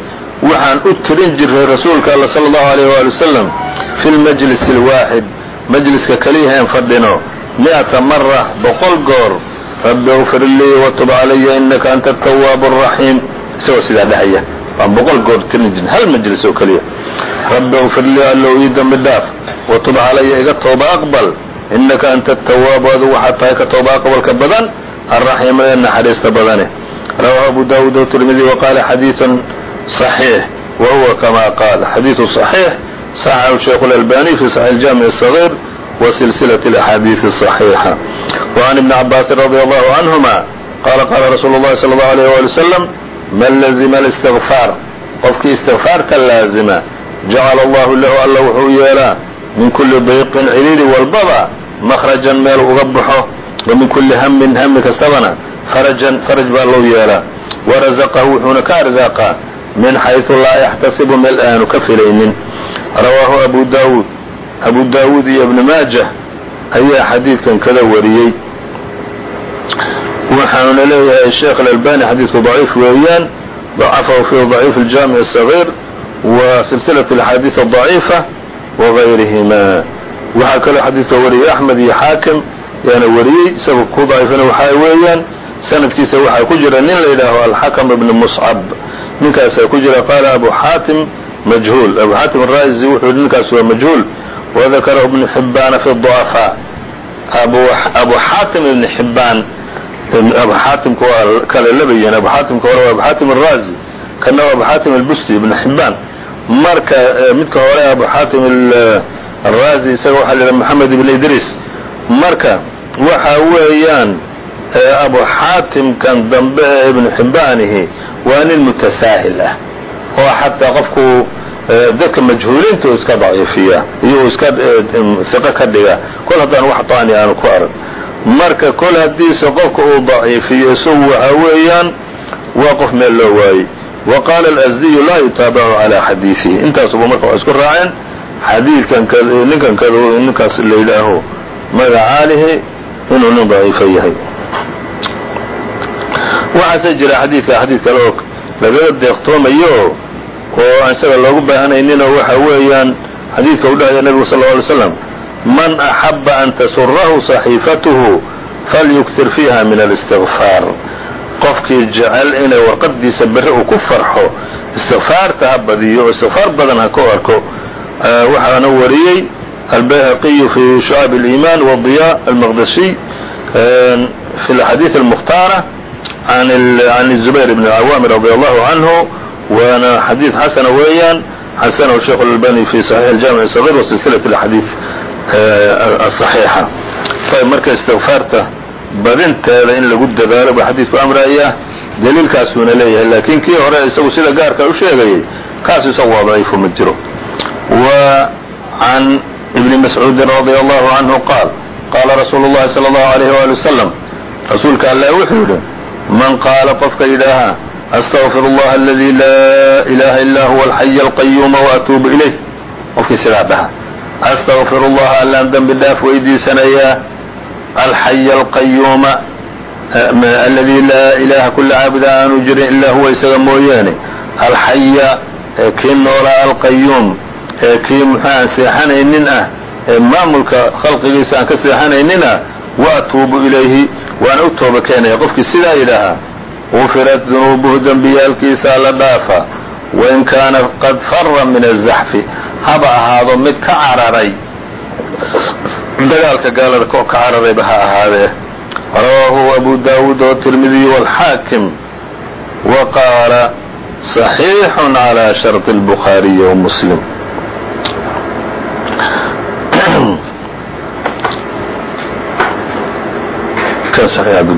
waxaan u tirin jiray rasuulka all salى الlahu عalيه wali waslm fi اlmajlis اlwaaxid majliska keliyahaen fadhino miئata mara boqol goor rabi اغfir lii wtub calaya inaka anta التwaab الraxiim isagoo sidaa dhahaya waan boqol goor tirin jirin hal majlis oo keliya rabi اغfir lii allow ii dembi dhaaf watub calaya iga tooba aqbal inaka anta atawaabu adu waxaad tahay ka tooba aqbalka badan alraxiima ee naxariista badane rawahu abu dawud wtirmidi waqala xadiiثun صaxiix wa huwa kama qaal xadiiثu صaxiix صaxaxu sheikh اlalbani fi صaxiح اljamiع الصغيr wa silsilaة اlaxaadiiث الصaxiixa وعn ibni cabaasin radi allahu canهuma qala qala rasuulu الlahi salى الlahu عalيه wali wsلم man lazima الاstigfaar qofkii istigfaarka laazima jacala allahu lahu alla wuxuu yeelaa min kuli dayqin ciriiri walbaba makhrajan meel uga baxo wa min kuli hamin hami kastabana farajan faraj baa loo yeelaa warazaqahu wuxuuna ka arsaaqaa min xayثu laa yaxtasibu meel aanu ka filaynin rawaahu abu daawuud abu daawuud iyo ibnu maajah ayaa xadiidkan kada wariyey waxaanuna leeyahay sheekh alalbani xadiidku daciif weeyaan ضacafahu fi ضaciif اljamiع الصغيr wa silsilaة اlaxaadiiث الضaciifa wغayrihima waxaa kaloo xadiidka wariyay axmed iyo xaakim yaana wariyey isaga ku daciifina waxaa weeyaan sanadkiisa waxaa ku jira nin la yidhaaho alxakm ibn muscab ninkaasaa ku jira qaala abu xaatim majhuul. Abu xaatim araazi wuxuu yihi ninkaas waa majhuul. Wadakarahu ibnu xibaana fi ضucafaa abu xaatim ibn xibaan abu xaatimka waa kale labayihin abu xaatimka hore waa abu xaatim araazi kana waa abu xaatim albusti ibn xibaan marka midka hore abu xaatim araazi isaga waxaa la yidhaha moxamed ibn idriis marka waxa weeyaan abu xaatimkan dambe ee ibnu xibbaanihi waa nin mutasaahil ah oo xataa qofku dadka majhuuliinta u iska daciifiya iyo iska iqo ka dhiga. Kol haddaan wax taani aanu ku arag. Marka kol haddiise qofka uu daciifiyo isagu waxa weeyaan waa qof meel loo waayey. Wa alasdiyu laa yutaabacu calaa xadiiihi intaasuba marka waa isku raaceen xadiidkan ninkan ninkaas la magacaalihi inuu nin daciifo yahay. Waxaase jira xadiidka xadiid kale oo lagaga deeqtoomayo oo aan isaga loogu baahanaynina waxa weeyaan xadiidka u dhexda nebigu sal lla ly slam man axaba an tasurahu صaxiifatuhu falyugtir fiiha min alistikfaar qofkii jecel inay warqadiisa bere uu ku farxo istikfaarta ha badiyo oo istikfaar badan ha ku arko waxaana wariyey albayhaqiyu fi shucab اliman wضiya almaqdasiy fi اxadiiث اlmukhtaara can الzubayr bn اcawaami radi allahu canhu waana xadiid xasana weeyaan xasanahu sheikh اlalbani fi صaxiix اljamic الصغيr wa silsilaة اxadiiث aلصaxiixa ayb marka istikfaarta badinteeda in lagu dadaalo baa xadiidku amraya daliilkaasuuna leeyahay laakiin kii hore isagu sida gaarka u sheegayay kaas isagu waa daciifu ma jiro wa can ibni mascuudin radia allahu canhu qaal qaala rasuulu llahi sala allahu alayh waali wasalam rasuulka allah wuxuu yidhi man qaala qofka yidhaaha astaqfir اllaha aladi laa ilaha illa huwa alxaya alqayuuma waatuubu ilayh qofkii sidaa dhaha astaqfir اllaha allaan dembi dhaaf weydiisanayaa alxaya alqayuuma aladi laa ilaha kula caabuda aanu jirin ilaa huwa isaga mooyaane alxaya kii noolaa alqayuum kii muxuu aan seexanaynin ah ee maamulka khalqigiisa aan ka seexanaynin ah waatuubu ilayhi waana u tooba keenaya qofkii sidaa yidhaahaa gufirat dunuubuhu dembiyaalkiisaa la dhaafa wain kaana qad fara min azaxfi haba ahaado mid ka cararay dagaalka gaalada ko ka cararayba ha ahaadee rawaahu abu daawuud oo tirmidiy wاlxaakim wa qaala صaxiixun calى sharط الbukhaariyi وmuslim